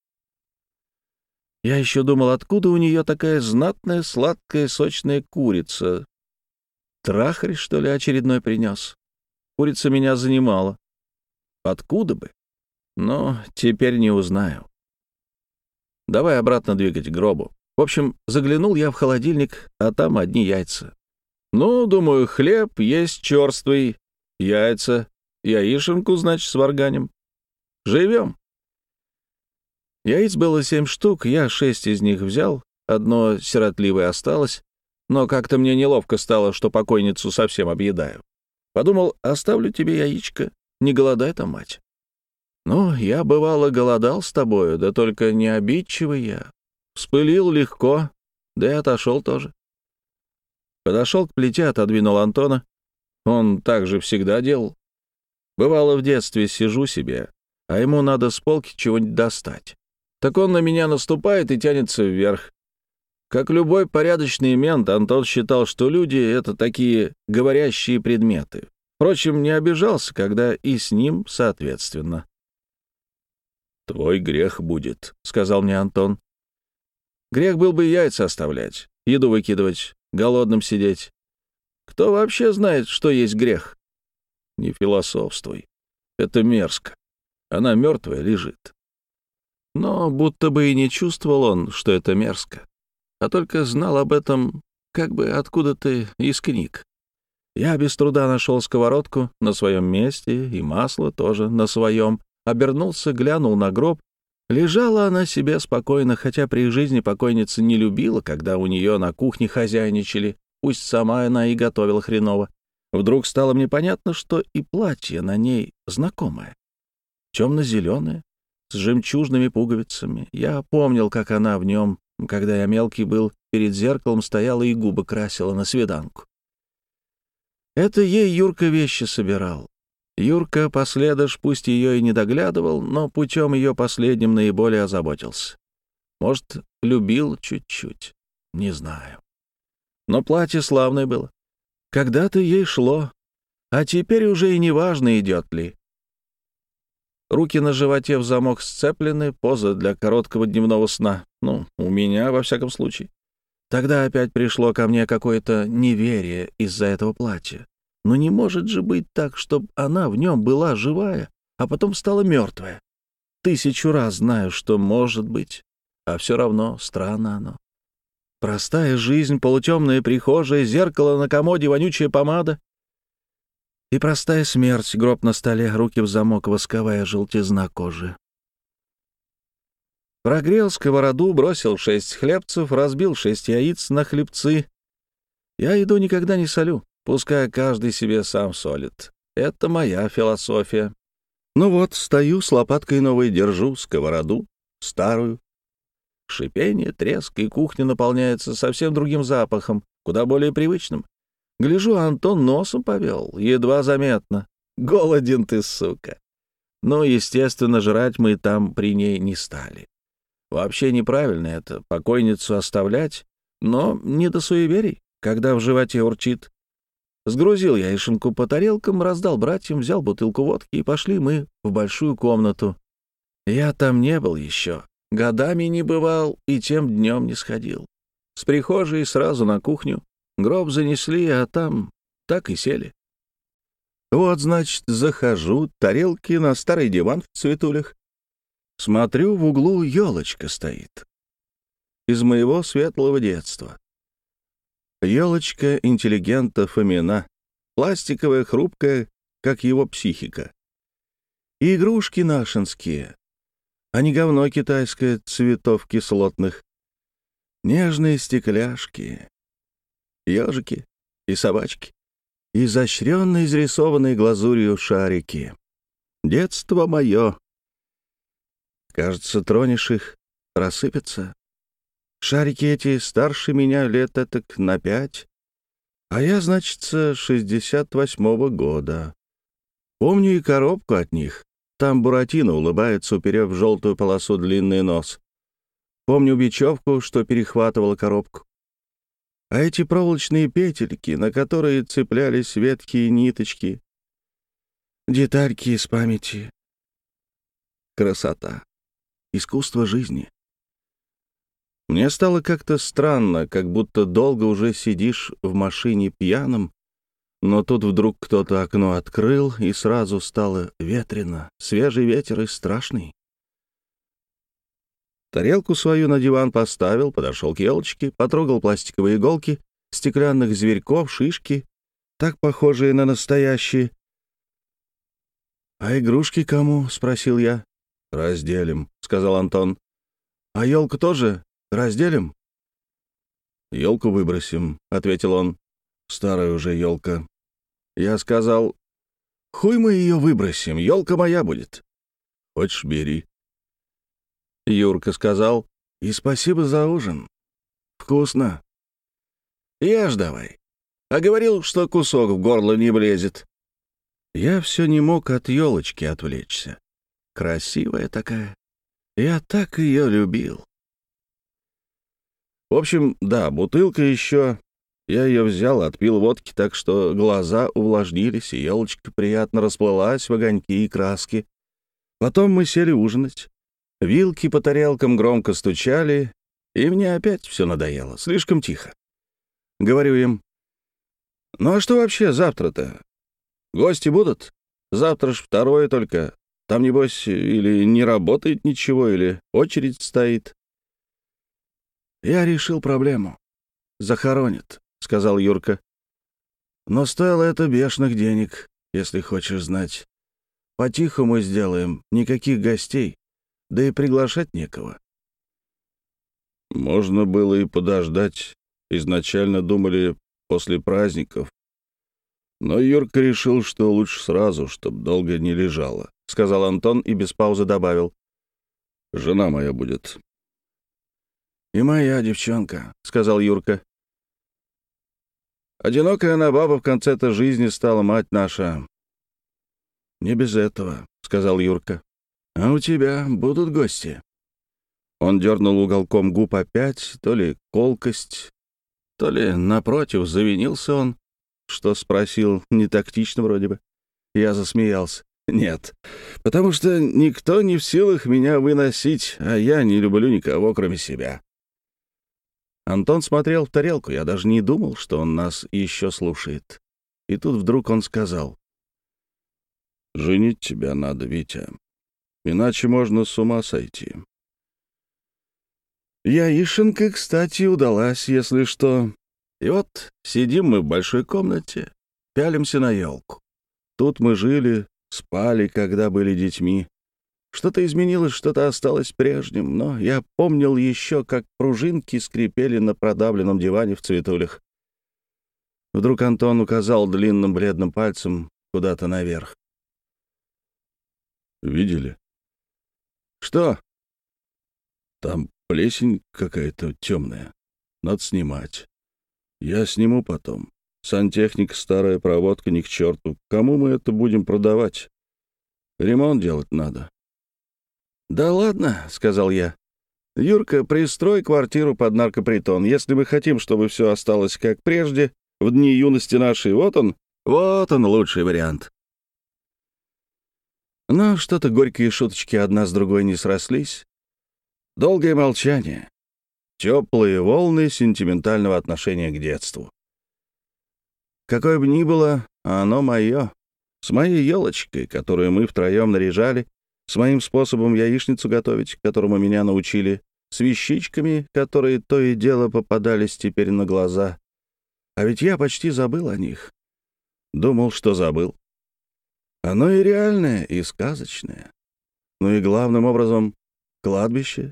Я еще думал, откуда у нее такая знатная, сладкая, сочная курица. Трахарь, что ли, очередной принес? Курица меня занимала. Откуда бы? Но теперь не узнаю. Давай обратно двигать гробу. В общем, заглянул я в холодильник, а там одни яйца. Ну, думаю, хлеб есть черствый, яйца, яишенку, значит, с варганем. Живем. Яиц было семь штук, я шесть из них взял, одно сиротливое осталось, но как-то мне неловко стало, что покойницу совсем объедаю. Подумал, оставлю тебе яичко, не голодай там, мать. Ну, я, бывало, голодал с тобою, да только не обидчивый я. Вспылил легко, да и отошел тоже. Подошел к плите, отодвинул Антона. Он так же всегда делал. Бывало, в детстве сижу себе, а ему надо с полки чего-нибудь достать. Так он на меня наступает и тянется вверх. Как любой порядочный мент, Антон считал, что люди — это такие говорящие предметы. Впрочем, не обижался, когда и с ним соответственно. «Твой грех будет», — сказал мне Антон. «Грех был бы яйца оставлять, еду выкидывать, голодным сидеть. Кто вообще знает, что есть грех?» «Не философствуй. Это мерзко. Она мертвая лежит». Но будто бы и не чувствовал он, что это мерзко а только знал об этом как бы откуда-то из книг. Я без труда нашел сковородку на своем месте и масло тоже на своем. Обернулся, глянул на гроб. Лежала она себе спокойно, хотя при жизни покойница не любила, когда у нее на кухне хозяйничали. Пусть сама она и готовила хреново. Вдруг стало мне понятно, что и платье на ней знакомое. Темно-зеленое, с жемчужными пуговицами. Я помнил, как она в нем когда я мелкий был, перед зеркалом стояла и губы красила на свиданку. Это ей Юрка вещи собирал. Юрка, последыш, пусть ее и не доглядывал, но путем ее последним наиболее озаботился. Может, любил чуть-чуть, не знаю. Но платье славное было. Когда-то ей шло, а теперь уже и не важно, идет ли. Руки на животе в замок сцеплены, поза для короткого дневного сна. Ну, у меня, во всяком случае. Тогда опять пришло ко мне какое-то неверие из-за этого платья. Но не может же быть так, чтобы она в нем была живая, а потом стала мертвая. Тысячу раз знаю, что может быть, а все равно странно оно. Простая жизнь, полутемная прихожая, зеркало на комоде, вонючая помада. И простая смерть, гроб на столе, руки в замок, восковая желтизна кожи. Прогрел сковороду, бросил шесть хлебцев, разбил шесть яиц на хлебцы. Я еду никогда не солю, пускай каждый себе сам солит. Это моя философия. Ну вот, стою с лопаткой новой, держу сковороду, старую. Шипение, треск, и кухня наполняется совсем другим запахом, куда более привычным. Гляжу, Антон носом повел, едва заметно. Голоден ты, сука. Но, естественно, жрать мы там при ней не стали. Вообще неправильно это, покойницу оставлять, но не до суеверий, когда в животе урчит. Сгрузил я Ишенку по тарелкам, раздал братьям, взял бутылку водки, и пошли мы в большую комнату. Я там не был еще, годами не бывал и тем днем не сходил. С прихожей сразу на кухню, Гроб занесли, а там так и сели. Вот, значит, захожу, тарелки на старый диван в цветулях. Смотрю, в углу елочка стоит. Из моего светлого детства. Елочка интеллигента Фомина, пластиковая, хрупкая, как его психика. И игрушки нашинские, а не говно китайское цветов кислотных. Нежные стекляшки, ежики и собачки, изощренно изрисованные глазурью шарики. Детство мое. Кажется, тронешь их, рассыпятся. Шарики эти старше меня лет так на пять, а я, значит, шестьдесят восьмого года. Помню и коробку от них. Там Буратино улыбается, уперев в желтую полосу длинный нос. Помню бечевку, что перехватывала коробку. А эти проволочные петельки, на которые цеплялись ветки и ниточки. Детальки из памяти. Красота. Искусство жизни. Мне стало как-то странно, как будто долго уже сидишь в машине пьяным, но тут вдруг кто-то окно открыл, и сразу стало ветрено, свежий ветер и страшный. Тарелку свою на диван поставил, подошел к елочке, потрогал пластиковые иголки, стеклянных зверьков, шишки, так похожие на настоящие. «А игрушки кому?» — спросил я. «Разделим», — сказал Антон. «А елку тоже Разделим?» «Елку выбросим», — ответил он. «Старая уже елка». Я сказал, «Хуй мы ее выбросим, елка моя будет». «Хочешь, бери». Юрка сказал, «И спасибо за ужин. Вкусно». «Ешь давай». А говорил, что кусок в горло не влезет. Я все не мог от елочки отвлечься. Красивая такая. Я так ее любил. В общем, да, бутылка еще. Я ее взял, отпил водки, так что глаза увлажнились, и елочка приятно расплылась в огоньки и краски. Потом мы сели ужинать. Вилки по тарелкам громко стучали, и мне опять все надоело. Слишком тихо. Говорю им, «Ну а что вообще завтра-то? Гости будут? Завтра ж второе только. Там, небось, или не работает ничего, или очередь стоит. «Я решил проблему. Захоронят», — сказал Юрка. «Но стоило это бешеных денег, если хочешь знать. По-тихому сделаем, никаких гостей, да и приглашать некого». Можно было и подождать. Изначально думали после праздников. Но Юрка решил, что лучше сразу, чтобы долго не лежало, — сказал Антон и без паузы добавил. «Жена моя будет. «И моя девчонка», — сказал Юрка. «Одинокая она баба в конце-то жизни стала мать наша». «Не без этого», — сказал Юрка. «А у тебя будут гости». Он дернул уголком губ опять, то ли колкость, то ли, напротив, завинился он, что спросил не тактично вроде бы. Я засмеялся. «Нет, потому что никто не в силах меня выносить, а я не люблю никого, кроме себя». Антон смотрел в тарелку, я даже не думал, что он нас еще слушает. И тут вдруг он сказал. «Женить тебя надо, Витя. Иначе можно с ума сойти». Яишенка, кстати, удалась, если что. И вот сидим мы в большой комнате, пялимся на елку. Тут мы жили, спали, когда были детьми. Что-то изменилось, что-то осталось прежним, но я помнил еще, как пружинки скрипели на продавленном диване в цветулях. Вдруг Антон указал длинным бледным пальцем куда-то наверх. «Видели?» «Что?» «Там плесень какая-то темная. Надо снимать. Я сниму потом. Сантехник, старая проводка, ни к черту. Кому мы это будем продавать? Ремонт делать надо. «Да ладно», — сказал я. «Юрка, пристрой квартиру под наркопритон. Если мы хотим, чтобы все осталось как прежде, в дни юности нашей, вот он, вот он лучший вариант». Но что-то горькие шуточки одна с другой не срослись. Долгое молчание. Теплые волны сентиментального отношения к детству. Какое бы ни было, оно мое. С моей елочкой, которую мы втроем наряжали, с моим способом яичницу готовить, которому меня научили, с вещичками, которые то и дело попадались теперь на глаза, А ведь я почти забыл о них. Думал, что забыл. Оно и реальное, и сказочное. Ну и главным образом кладбище.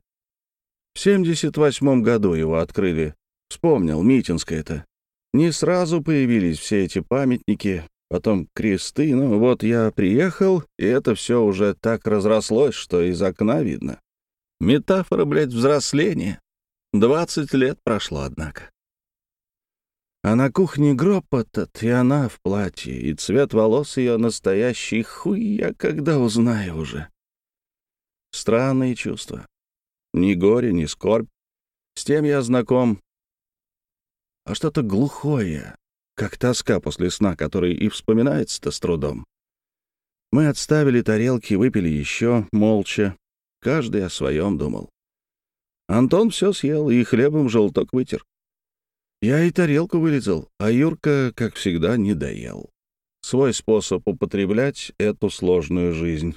В 78 году его открыли. Вспомнил, Митинское-то. Не сразу появились все эти памятники, потом кресты. Ну вот я приехал, и это все уже так разрослось, что из окна видно. Метафора, блядь, взросления. Двадцать лет прошло, однако. А на кухне гроб этот, и она в платье, и цвет волос ее настоящий. Хуй я когда узнаю уже. Странные чувства. Ни горе, ни скорбь. С тем я знаком. А что-то глухое, как тоска после сна, который и вспоминается-то с трудом. Мы отставили тарелки, выпили еще, молча. Каждый о своем думал. Антон все съел и хлебом желток вытер. Я и тарелку вылезал, а Юрка, как всегда, не доел. Свой способ употреблять эту сложную жизнь.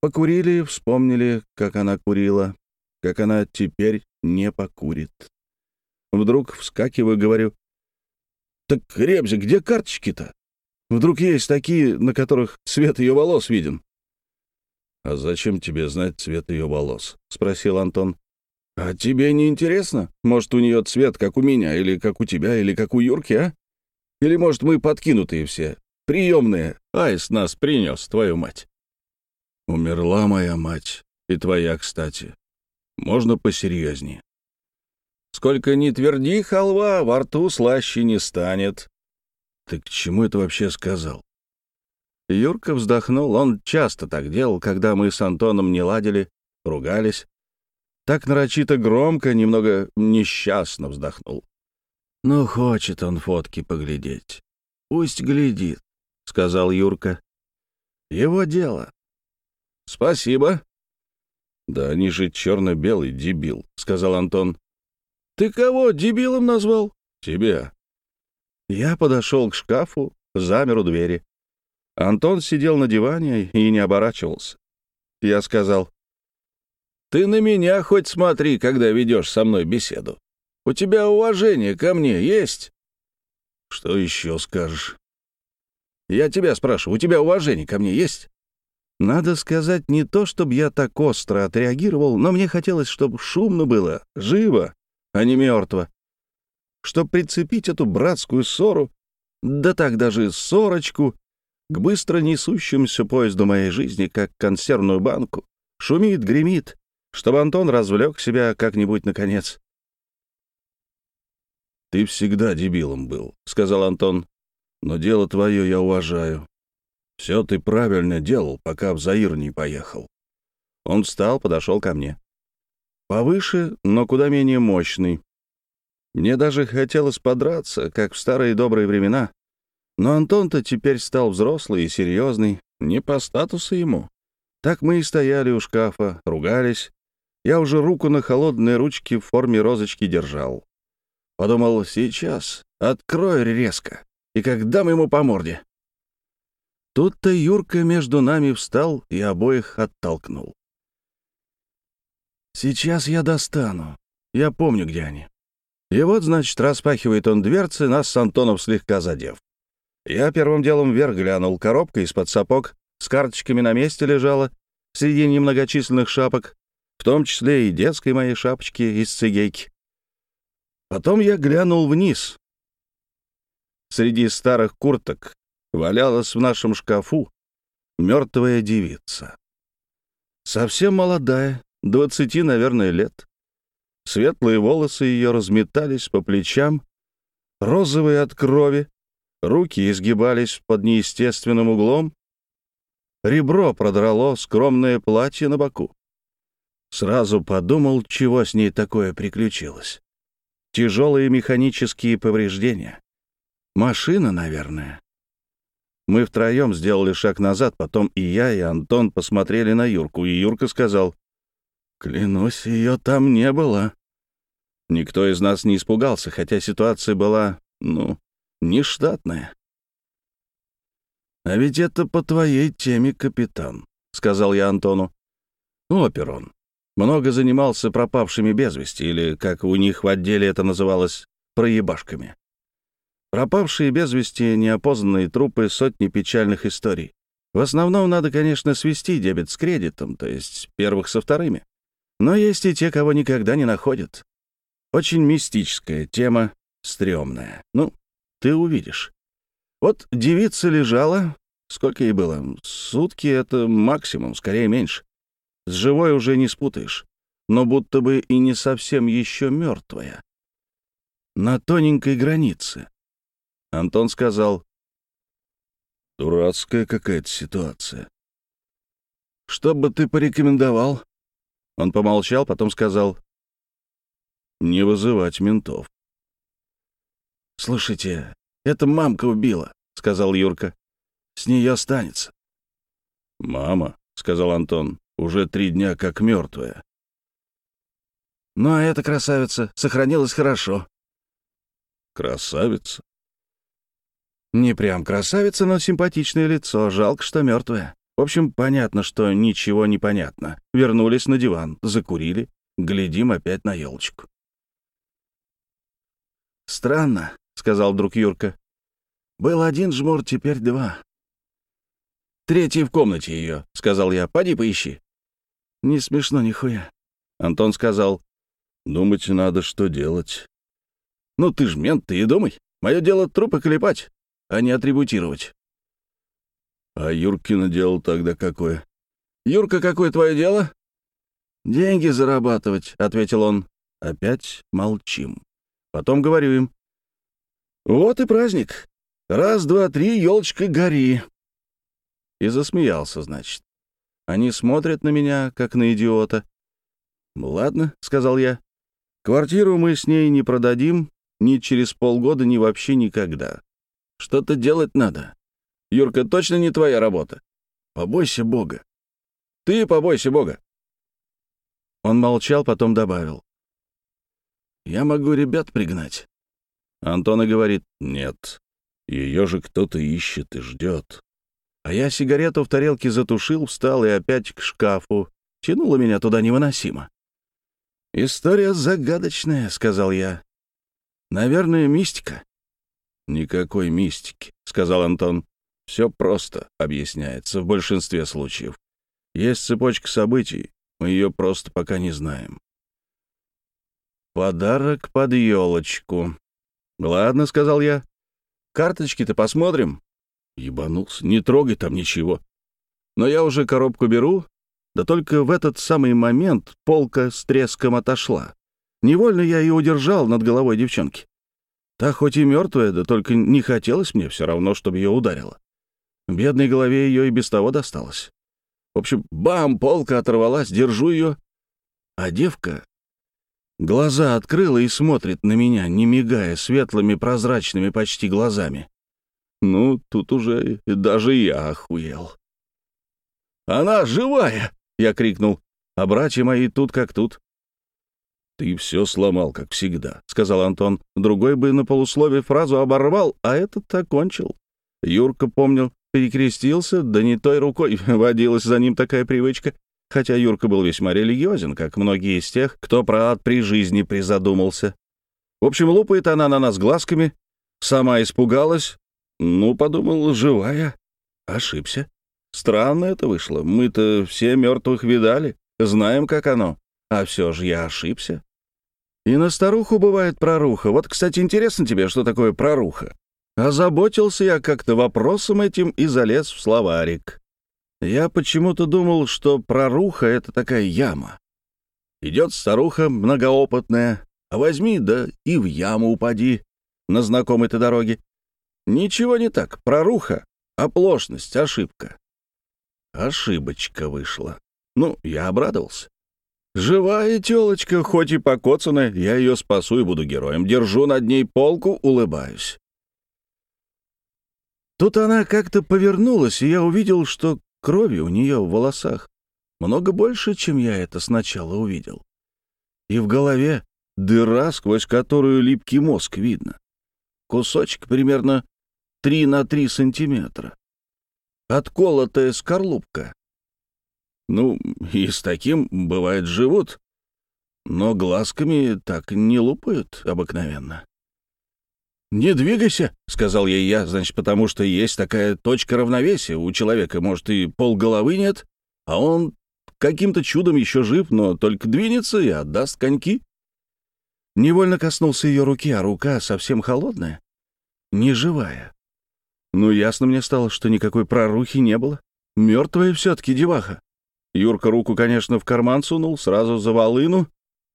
Покурили, вспомнили, как она курила, как она теперь не покурит. Вдруг вскакиваю, говорю, «Так, Ребзя, где карточки-то? Вдруг есть такие, на которых цвет ее волос виден?» «А зачем тебе знать цвет ее волос?» — спросил Антон. «А тебе не интересно? Может, у нее цвет, как у меня, или как у тебя, или как у Юрки, а? Или, может, мы подкинутые все, приемные, айс нас принес, твою мать?» «Умерла моя мать, и твоя, кстати. Можно посерьезнее?» «Сколько ни тверди, халва, во рту слаще не станет». «Ты к чему это вообще сказал?» Юрка вздохнул. Он часто так делал, когда мы с Антоном не ладили, ругались. Так нарочито громко, немного несчастно вздохнул. «Ну, хочет он фотки поглядеть. Пусть глядит», — сказал Юрка. «Его дело». «Спасибо». «Да они же черно-белый дебил», — сказал Антон. «Ты кого дебилом назвал?» «Тебя». Я подошел к шкафу, замер у двери. Антон сидел на диване и не оборачивался. Я сказал, ты на меня хоть смотри, когда ведешь со мной беседу. У тебя уважение ко мне есть? Что еще скажешь? Я тебя спрашиваю, у тебя уважение ко мне есть? Надо сказать не то, чтобы я так остро отреагировал, но мне хотелось, чтобы шумно было, живо, а не мертво. Чтобы прицепить эту братскую ссору, да так даже ссорочку, к быстро несущемуся поезду моей жизни, как консервную банку. Шумит, гремит, чтобы Антон развлек себя как-нибудь наконец. «Ты всегда дебилом был», — сказал Антон. «Но дело твое я уважаю. Все ты правильно делал, пока в Заир не поехал». Он встал, подошел ко мне. Повыше, но куда менее мощный. Мне даже хотелось подраться, как в старые добрые времена. Но Антон-то теперь стал взрослый и серьезный, не по статусу ему. Так мы и стояли у шкафа, ругались, я уже руку на холодной ручке в форме розочки держал. Подумал, сейчас открою резко, и как дам ему по морде. Тут-то Юрка между нами встал и обоих оттолкнул. «Сейчас я достану. Я помню, где они». И вот, значит, распахивает он дверцы, нас с Антоном слегка задев. Я первым делом вверх глянул. Коробка из-под сапог с карточками на месте лежала, среди немногочисленных шапок в том числе и детской моей шапочки из цигейки. Потом я глянул вниз. Среди старых курток валялась в нашем шкафу мертвая девица. Совсем молодая, двадцати, наверное, лет. Светлые волосы ее разметались по плечам, розовые от крови, руки изгибались под неестественным углом, ребро продрало скромное платье на боку. Сразу подумал, чего с ней такое приключилось. Тяжелые механические повреждения. Машина, наверное. Мы втроем сделали шаг назад, потом и я, и Антон посмотрели на Юрку, и Юрка сказал, «Клянусь, ее там не было». Никто из нас не испугался, хотя ситуация была, ну, нештатная. «А ведь это по твоей теме, капитан», — сказал я Антону. «Опер он. Много занимался пропавшими без вести, или, как у них в отделе это называлось, проебашками. Пропавшие без вести неопознанные трупы — сотни печальных историй. В основном надо, конечно, свести дебет с кредитом, то есть первых со вторыми. Но есть и те, кого никогда не находят. Очень мистическая тема, стрёмная. Ну, ты увидишь. Вот девица лежала, сколько ей было? Сутки — это максимум, скорее меньше. С живой уже не спутаешь, но будто бы и не совсем еще мертвая. На тоненькой границе. Антон сказал, «Дурацкая какая-то ситуация». «Что бы ты порекомендовал?» Он помолчал, потом сказал, «Не вызывать ментов». «Слушайте, это мамка убила», — сказал Юрка. «С нее останется». «Мама», — сказал Антон, — «уже три дня как мертвая». «Ну, а эта красавица сохранилась хорошо». «Красавица?» Не прям красавица, но симпатичное лицо. Жалко, что мертвая. В общем, понятно, что ничего не понятно. Вернулись на диван, закурили, глядим опять на елочку. «Странно», — сказал вдруг Юрка. «Был один жмур, теперь два». «Третий в комнате ее», — сказал я. «Поди поищи». «Не смешно нихуя». Антон сказал. «Думать надо, что делать». «Ну ты ж мент, ты и думай. Мое дело трупы клепать а не атрибутировать. А Юркина дело тогда какое? Юрка, какое твое дело? Деньги зарабатывать, ответил он. Опять молчим. Потом говорю им. Вот и праздник. Раз, два, три, елочка, гори. И засмеялся, значит. Они смотрят на меня, как на идиота. «Ладно», — сказал я. «Квартиру мы с ней не продадим ни через полгода, ни вообще никогда. Что-то делать надо. Юрка, точно не твоя работа. Побойся Бога. Ты побойся Бога. Он молчал, потом добавил. Я могу ребят пригнать. Антона говорит, нет. Ее же кто-то ищет и ждет. А я сигарету в тарелке затушил, встал и опять к шкафу. Тянуло меня туда невыносимо. «История загадочная», — сказал я. «Наверное, мистика». «Никакой мистики», — сказал Антон. «Все просто объясняется в большинстве случаев. Есть цепочка событий, мы ее просто пока не знаем». «Подарок под елочку». «Ладно», — сказал я. «Карточки-то посмотрим». Ебанулся, не трогай там ничего. Но я уже коробку беру, да только в этот самый момент полка с треском отошла. Невольно я ее удержал над головой девчонки. Та хоть и мертвая, да только не хотелось мне все равно, чтобы ее ударило. Бедной голове ее и без того досталось. В общем, бам, полка оторвалась, держу ее. А девка глаза открыла и смотрит на меня, не мигая, светлыми, прозрачными почти глазами. Ну, тут уже даже я охуел. «Она живая!» — я крикнул. А братья мои тут как тут. «Ты все сломал, как всегда», — сказал Антон. Другой бы на полусловие фразу оборвал, а этот окончил. Юрка помнил, перекрестился, да не той рукой водилась за ним такая привычка. Хотя Юрка был весьма религиозен, как многие из тех, кто про ад при жизни призадумался. В общем, лупает она на нас глазками, сама испугалась. Ну, подумал, живая. Ошибся. Странно это вышло. Мы-то все мертвых видали, знаем, как оно. А все же я ошибся. И на старуху бывает проруха. Вот, кстати, интересно тебе, что такое проруха? Озаботился я как-то вопросом этим и залез в словарик. Я почему-то думал, что проруха — это такая яма. Идет старуха многоопытная, а возьми, да и в яму упади на знакомой-то дороге. Ничего не так, проруха, оплошность, ошибка. Ошибочка вышла. Ну, я обрадовался. Живая телочка, хоть и покоцанная, я ее спасу и буду героем. Держу над ней полку, улыбаюсь. Тут она как-то повернулась, и я увидел, что крови у нее в волосах много больше, чем я это сначала увидел. И в голове дыра, сквозь которую липкий мозг видно. Кусочек примерно 3 на 3 сантиметра. Отколотая скорлупка. Ну, и с таким, бывает, живут. Но глазками так не лупают обыкновенно. «Не двигайся», — сказал ей я, значит, потому что есть такая точка равновесия у человека. Может, и полголовы нет, а он каким-то чудом еще жив, но только двинется и отдаст коньки. Невольно коснулся ее руки, а рука совсем холодная, неживая. Ну, ясно мне стало, что никакой прорухи не было. Мертвая все-таки деваха. Юрка руку, конечно, в карман сунул, сразу за волыну.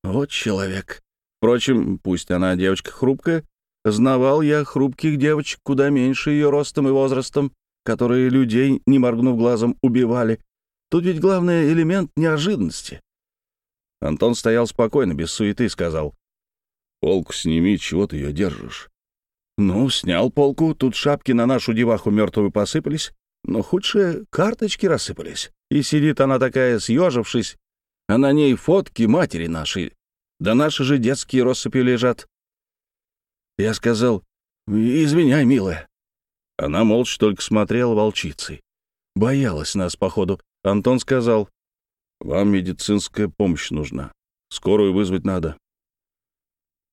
Вот человек. Впрочем, пусть она девочка хрупкая, знавал я хрупких девочек куда меньше ее ростом и возрастом, которые людей, не моргнув глазом, убивали. Тут ведь главный элемент неожиданности. Антон стоял спокойно, без суеты, сказал. «Полку сними, чего ты ее держишь?» «Ну, снял полку, тут шапки на нашу деваху мертвую посыпались, но худшие карточки рассыпались. И сидит она такая, съежившись, а на ней фотки матери нашей. Да наши же детские россыпи лежат. Я сказал, «Извиняй, милая». Она молча только смотрела волчицей. Боялась нас, походу. Антон сказал, «Вам медицинская помощь нужна. Скорую вызвать надо».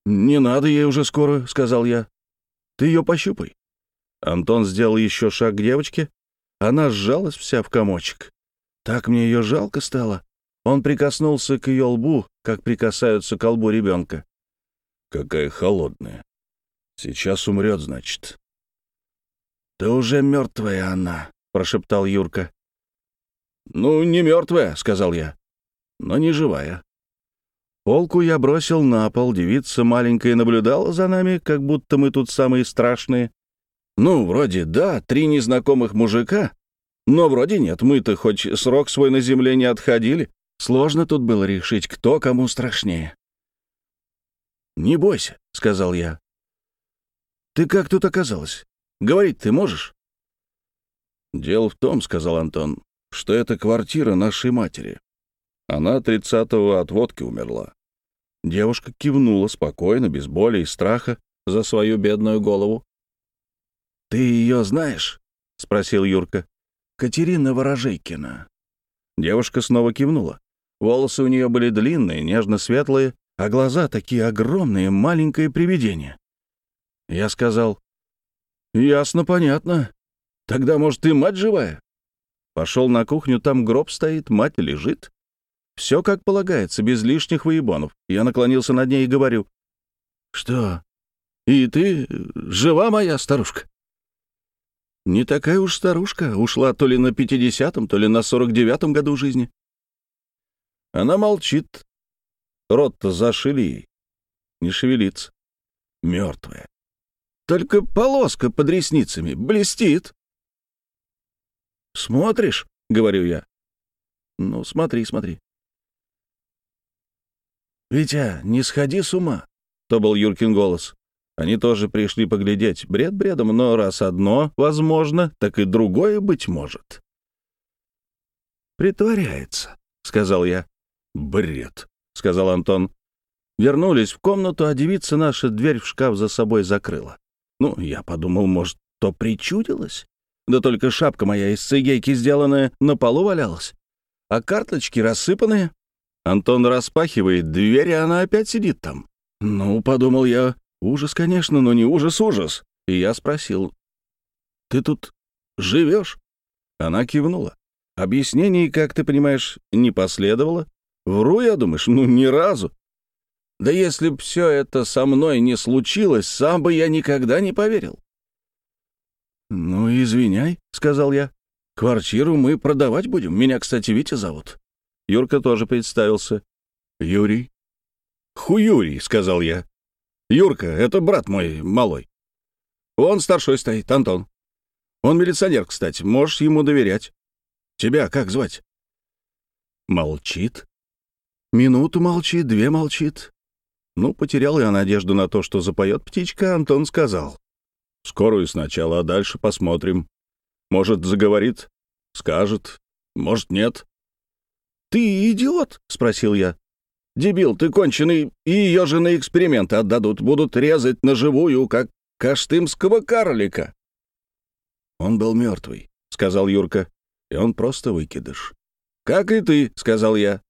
«Не надо ей уже скорую», — сказал я. «Ты ее пощупай». Антон сделал еще шаг к девочке. Она сжалась вся в комочек. Так мне ее жалко стало. Он прикоснулся к ее лбу, как прикасаются к лбу ребенка. «Какая холодная. Сейчас умрет, значит». «Да уже мертвая она», — прошептал Юрка. «Ну, не мертвая», — сказал я, — «но не живая». Полку я бросил на пол, девица маленькая наблюдала за нами, как будто мы тут самые страшные. Ну, вроде да, три незнакомых мужика, но вроде нет, мы-то хоть срок свой на земле не отходили. Сложно тут было решить, кто кому страшнее. «Не бойся», — сказал я. «Ты как тут оказалась? Говорить ты можешь?» «Дело в том», — сказал Антон, — «что это квартира нашей матери. Она тридцатого от водки умерла». Девушка кивнула спокойно, без боли и страха, за свою бедную голову. «Ты ее знаешь?» — спросил Юрка. «Катерина Ворожейкина». Девушка снова кивнула. Волосы у нее были длинные, нежно-светлые, а глаза такие огромные, маленькое привидение. Я сказал, «Ясно, понятно. Тогда, может, ты мать живая?» Пошел на кухню, там гроб стоит, мать лежит. Все как полагается, без лишних выебонов. Я наклонился над ней и говорю, «Что? И ты жива моя старушка?» Не такая уж старушка, ушла то ли на пятидесятом, то ли на сорок девятом году жизни. Она молчит. Рот-то зашили ей. Не шевелится. Мертвая. Только полоска под ресницами блестит. «Смотришь?» — говорю я. «Ну, смотри, смотри». «Витя, не сходи с ума», — то был Юркин голос. Они тоже пришли поглядеть. Бред бредом, но раз одно возможно, так и другое быть может. «Притворяется», — сказал я. «Бред», — сказал Антон. Вернулись в комнату, а девица наша дверь в шкаф за собой закрыла. Ну, я подумал, может, то причудилось? Да только шапка моя из цигейки сделанная на полу валялась, а карточки рассыпанные. Антон распахивает дверь, и она опять сидит там. Ну, подумал я, ужас, конечно, но не ужас-ужас. И я спросил, «Ты тут живешь?» Она кивнула. Объяснений, как ты понимаешь, не последовало. Вру я, думаешь? Ну, ни разу. Да если б все это со мной не случилось, сам бы я никогда не поверил. «Ну, извиняй», — сказал я. «Квартиру мы продавать будем. Меня, кстати, Витя зовут». Юрка тоже представился. «Юрий». «Хуюрий», — сказал я. «Юрка, это брат мой малой. Он старшой стоит, Антон. Он милиционер, кстати, можешь ему доверять. Тебя как звать?» Молчит. Минуту молчит, две молчит. Ну, потерял я надежду на то, что запоет птичка, Антон сказал. Скорую сначала, а дальше посмотрим. Может, заговорит, скажет, может, нет. «Ты идиот?» — спросил я. «Дебил, ты конченый, и ее же на эксперименты отдадут, будут резать на живую, как каштымского карлика». «Он был мертвый», — сказал Юрка, — «и он просто выкидыш». «Как и ты», — сказал я.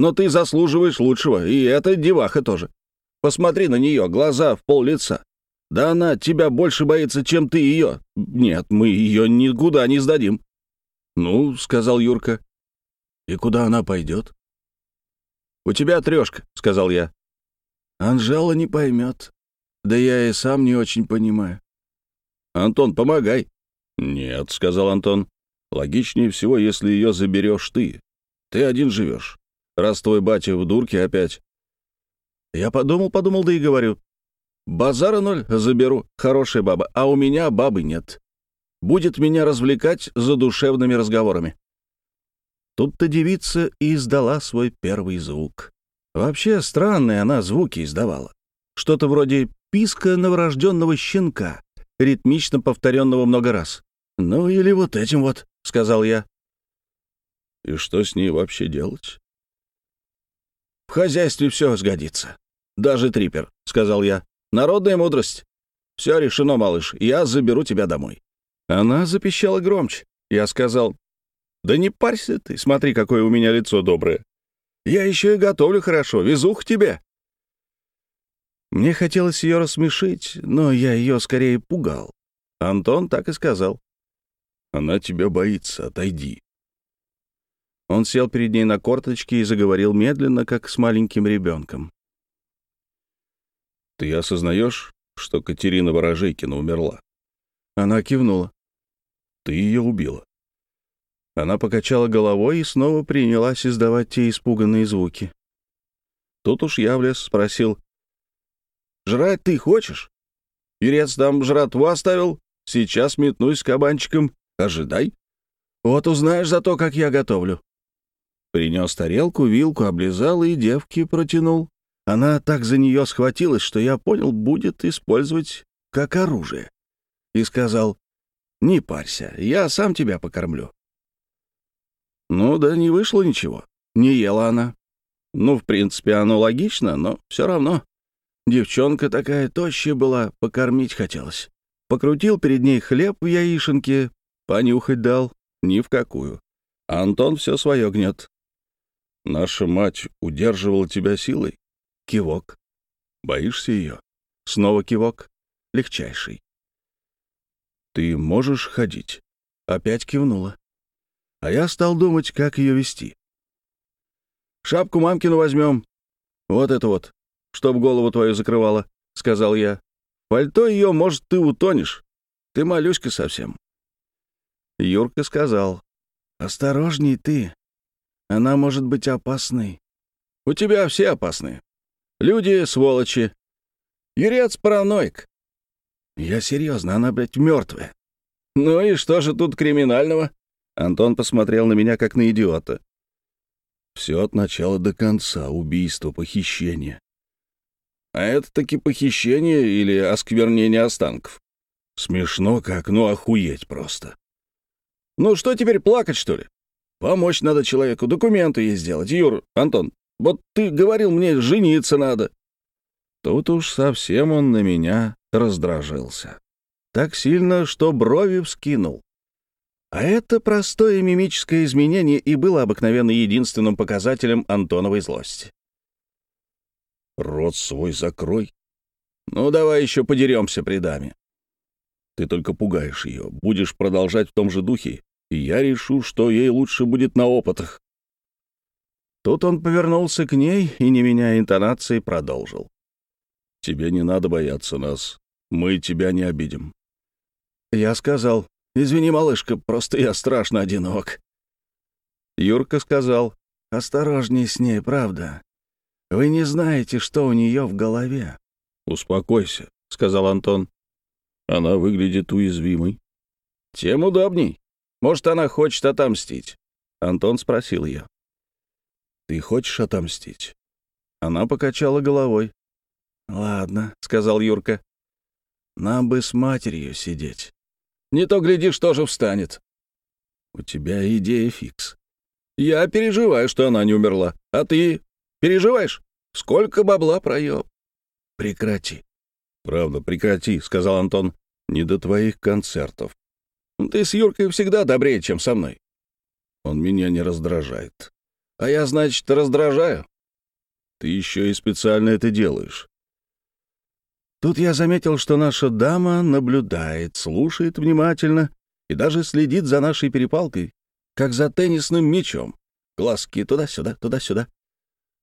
Но ты заслуживаешь лучшего, и эта деваха тоже. Посмотри на нее, глаза в пол лица. Да она тебя больше боится, чем ты ее. Нет, мы ее никуда не сдадим. Ну, сказал Юрка. И куда она пойдет? У тебя трешка, сказал я. Анжела не поймет. Да я и сам не очень понимаю. Антон, помогай. Нет, сказал Антон. Логичнее всего, если ее заберешь ты. Ты один живешь. Раз твой батя в дурке опять. Я подумал, подумал, да и говорю. Базара ноль заберу, хорошая баба, а у меня бабы нет. Будет меня развлекать задушевными разговорами. Тут-то девица и издала свой первый звук. Вообще странные она звуки издавала. Что-то вроде писка новорожденного щенка, ритмично повторенного много раз. «Ну или вот этим вот», — сказал я. «И что с ней вообще делать?» «В хозяйстве все сгодится. Даже трипер», — сказал я. Народная мудрость. Все решено, малыш, я заберу тебя домой». Она запищала громче. Я сказал, «Да не парься ты, смотри, какое у меня лицо доброе. Я еще и готовлю хорошо, везу к тебе». Мне хотелось ее рассмешить, но я ее скорее пугал. Антон так и сказал. «Она тебя боится, отойди». Он сел перед ней на корточки и заговорил медленно, как с маленьким ребенком. Ты осознаешь, что Катерина Ворожейкина умерла?» Она кивнула. «Ты ее убила». Она покачала головой и снова принялась издавать те испуганные звуки. Тут уж я влез, спросил. «Жрать ты хочешь? Юрец там жратву оставил. Сейчас метнусь с кабанчиком. Ожидай. Вот узнаешь за то, как я готовлю». Принес тарелку, вилку, облизал и девке протянул. Она так за нее схватилась, что я понял, будет использовать как оружие. И сказал, «Не парься, я сам тебя покормлю». Ну да не вышло ничего. Не ела она. Ну, в принципе, оно логично, но все равно. Девчонка такая тощая была, покормить хотелось. Покрутил перед ней хлеб в яишенке, понюхать дал, ни в какую. Антон все свое гнет. Наша мать удерживала тебя силой. Кивок. Боишься ее? Снова кивок. Легчайший. Ты можешь ходить? Опять кивнула. А я стал думать, как ее вести. Шапку мамкину возьмем. Вот это вот, чтоб голову твою закрывала, — сказал я. Пальто ее, может, ты утонешь. Ты малюська совсем. Юрка сказал. Осторожней ты. Она может быть опасной. У тебя все опасные. Люди — сволочи. Юрец — параноик. Я серьезно, она, блядь, мертвая. Ну и что же тут криминального? Антон посмотрел на меня, как на идиота. Все от начала до конца. Убийство, похищение. А это таки похищение или осквернение останков? Смешно как, ну охуеть просто. Ну что теперь, плакать, что ли? Помочь надо человеку, документы ей сделать. Юр, Антон, вот ты говорил мне, жениться надо». Тут уж совсем он на меня раздражился. Так сильно, что брови вскинул. А это простое мимическое изменение и было обыкновенно единственным показателем Антоновой злости. «Рот свой закрой. Ну, давай еще подеремся при даме. Ты только пугаешь ее, будешь продолжать в том же духе, и я решу, что ей лучше будет на опытах. Тут он повернулся к ней и, не меняя интонации, продолжил. «Тебе не надо бояться нас. Мы тебя не обидим». Я сказал, «Извини, малышка, просто я страшно одинок». Юрка сказал, «Осторожней с ней, правда. Вы не знаете, что у нее в голове». «Успокойся», — сказал Антон. «Она выглядит уязвимой». «Тем удобней. Может, она хочет отомстить?» Антон спросил ее. Ты хочешь отомстить?» Она покачала головой. «Ладно», — сказал Юрка. «Нам бы с матерью сидеть. Не то, глядишь, тоже встанет». «У тебя идея фикс». «Я переживаю, что она не умерла. А ты переживаешь? Сколько бабла проеб?» «Прекрати». «Правда, прекрати», — сказал Антон. «Не до твоих концертов». «Ты с Юркой всегда добрее, чем со мной». «Он меня не раздражает. А я, значит, раздражаю? Ты еще и специально это делаешь. Тут я заметил, что наша дама наблюдает, слушает внимательно и даже следит за нашей перепалкой, как за теннисным мячом. Глазки туда-сюда, туда-сюда.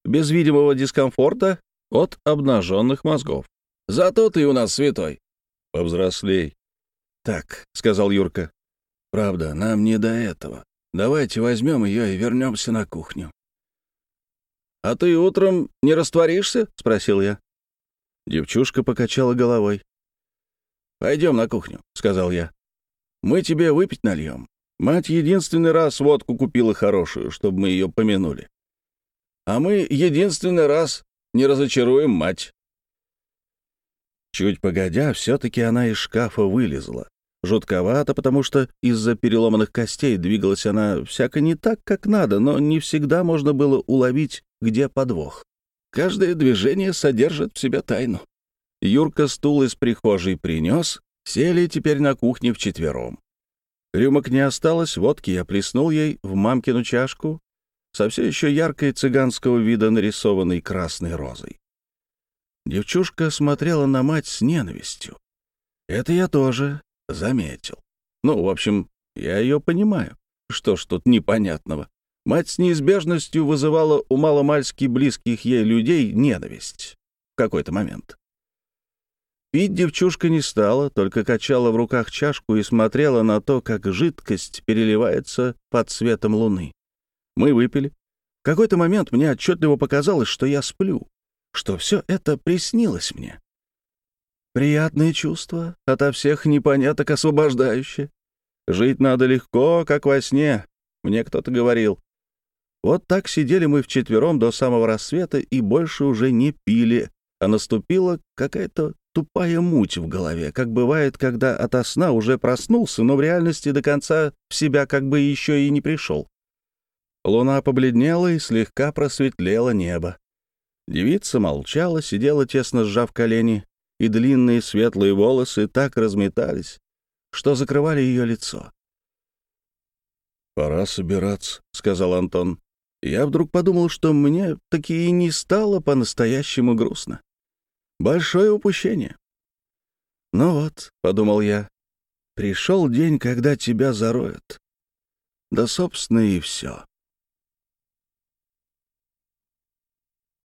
Без видимого дискомфорта от обнаженных мозгов. Зато ты у нас святой. Повзрослей. Так, — сказал Юрка. Правда, нам не до этого. Давайте возьмем ее и вернемся на кухню. «А ты утром не растворишься?» — спросил я. Девчушка покачала головой. «Пойдем на кухню», — сказал я. «Мы тебе выпить нальем. Мать единственный раз водку купила хорошую, чтобы мы ее помянули. А мы единственный раз не разочаруем мать». Чуть погодя, все-таки она из шкафа вылезла. Жутковато, потому что из-за переломанных костей двигалась она всяко не так, как надо, но не всегда можно было уловить, где подвох. Каждое движение содержит в себе тайну. Юрка стул из прихожей принес, сели теперь на кухне вчетвером. Рюмок не осталось, водки я плеснул ей в мамкину чашку, со все еще яркой цыганского вида нарисованной красной розой. Девчушка смотрела на мать с ненавистью. Это я тоже заметил. Ну, в общем, я ее понимаю. Что ж тут непонятного? Мать с неизбежностью вызывала у маломальски близких ей людей ненависть в какой-то момент. Пить девчушка не стала, только качала в руках чашку и смотрела на то, как жидкость переливается под светом луны. Мы выпили. В какой-то момент мне отчетливо показалось, что я сплю, что все это приснилось мне. Приятное чувство, ото всех непоняток освобождающее. Жить надо легко, как во сне, мне кто-то говорил. Вот так сидели мы вчетвером до самого рассвета и больше уже не пили, а наступила какая-то тупая муть в голове, как бывает, когда ото сна уже проснулся, но в реальности до конца в себя как бы еще и не пришел. Луна побледнела и слегка просветлело небо. Девица молчала, сидела, тесно сжав колени, и длинные светлые волосы так разметались, что закрывали ее лицо. «Пора собираться», — сказал Антон. Я вдруг подумал, что мне таки и не стало по-настоящему грустно. Большое упущение. «Ну вот», — подумал я, — «пришел день, когда тебя зароют». Да, собственно, и все.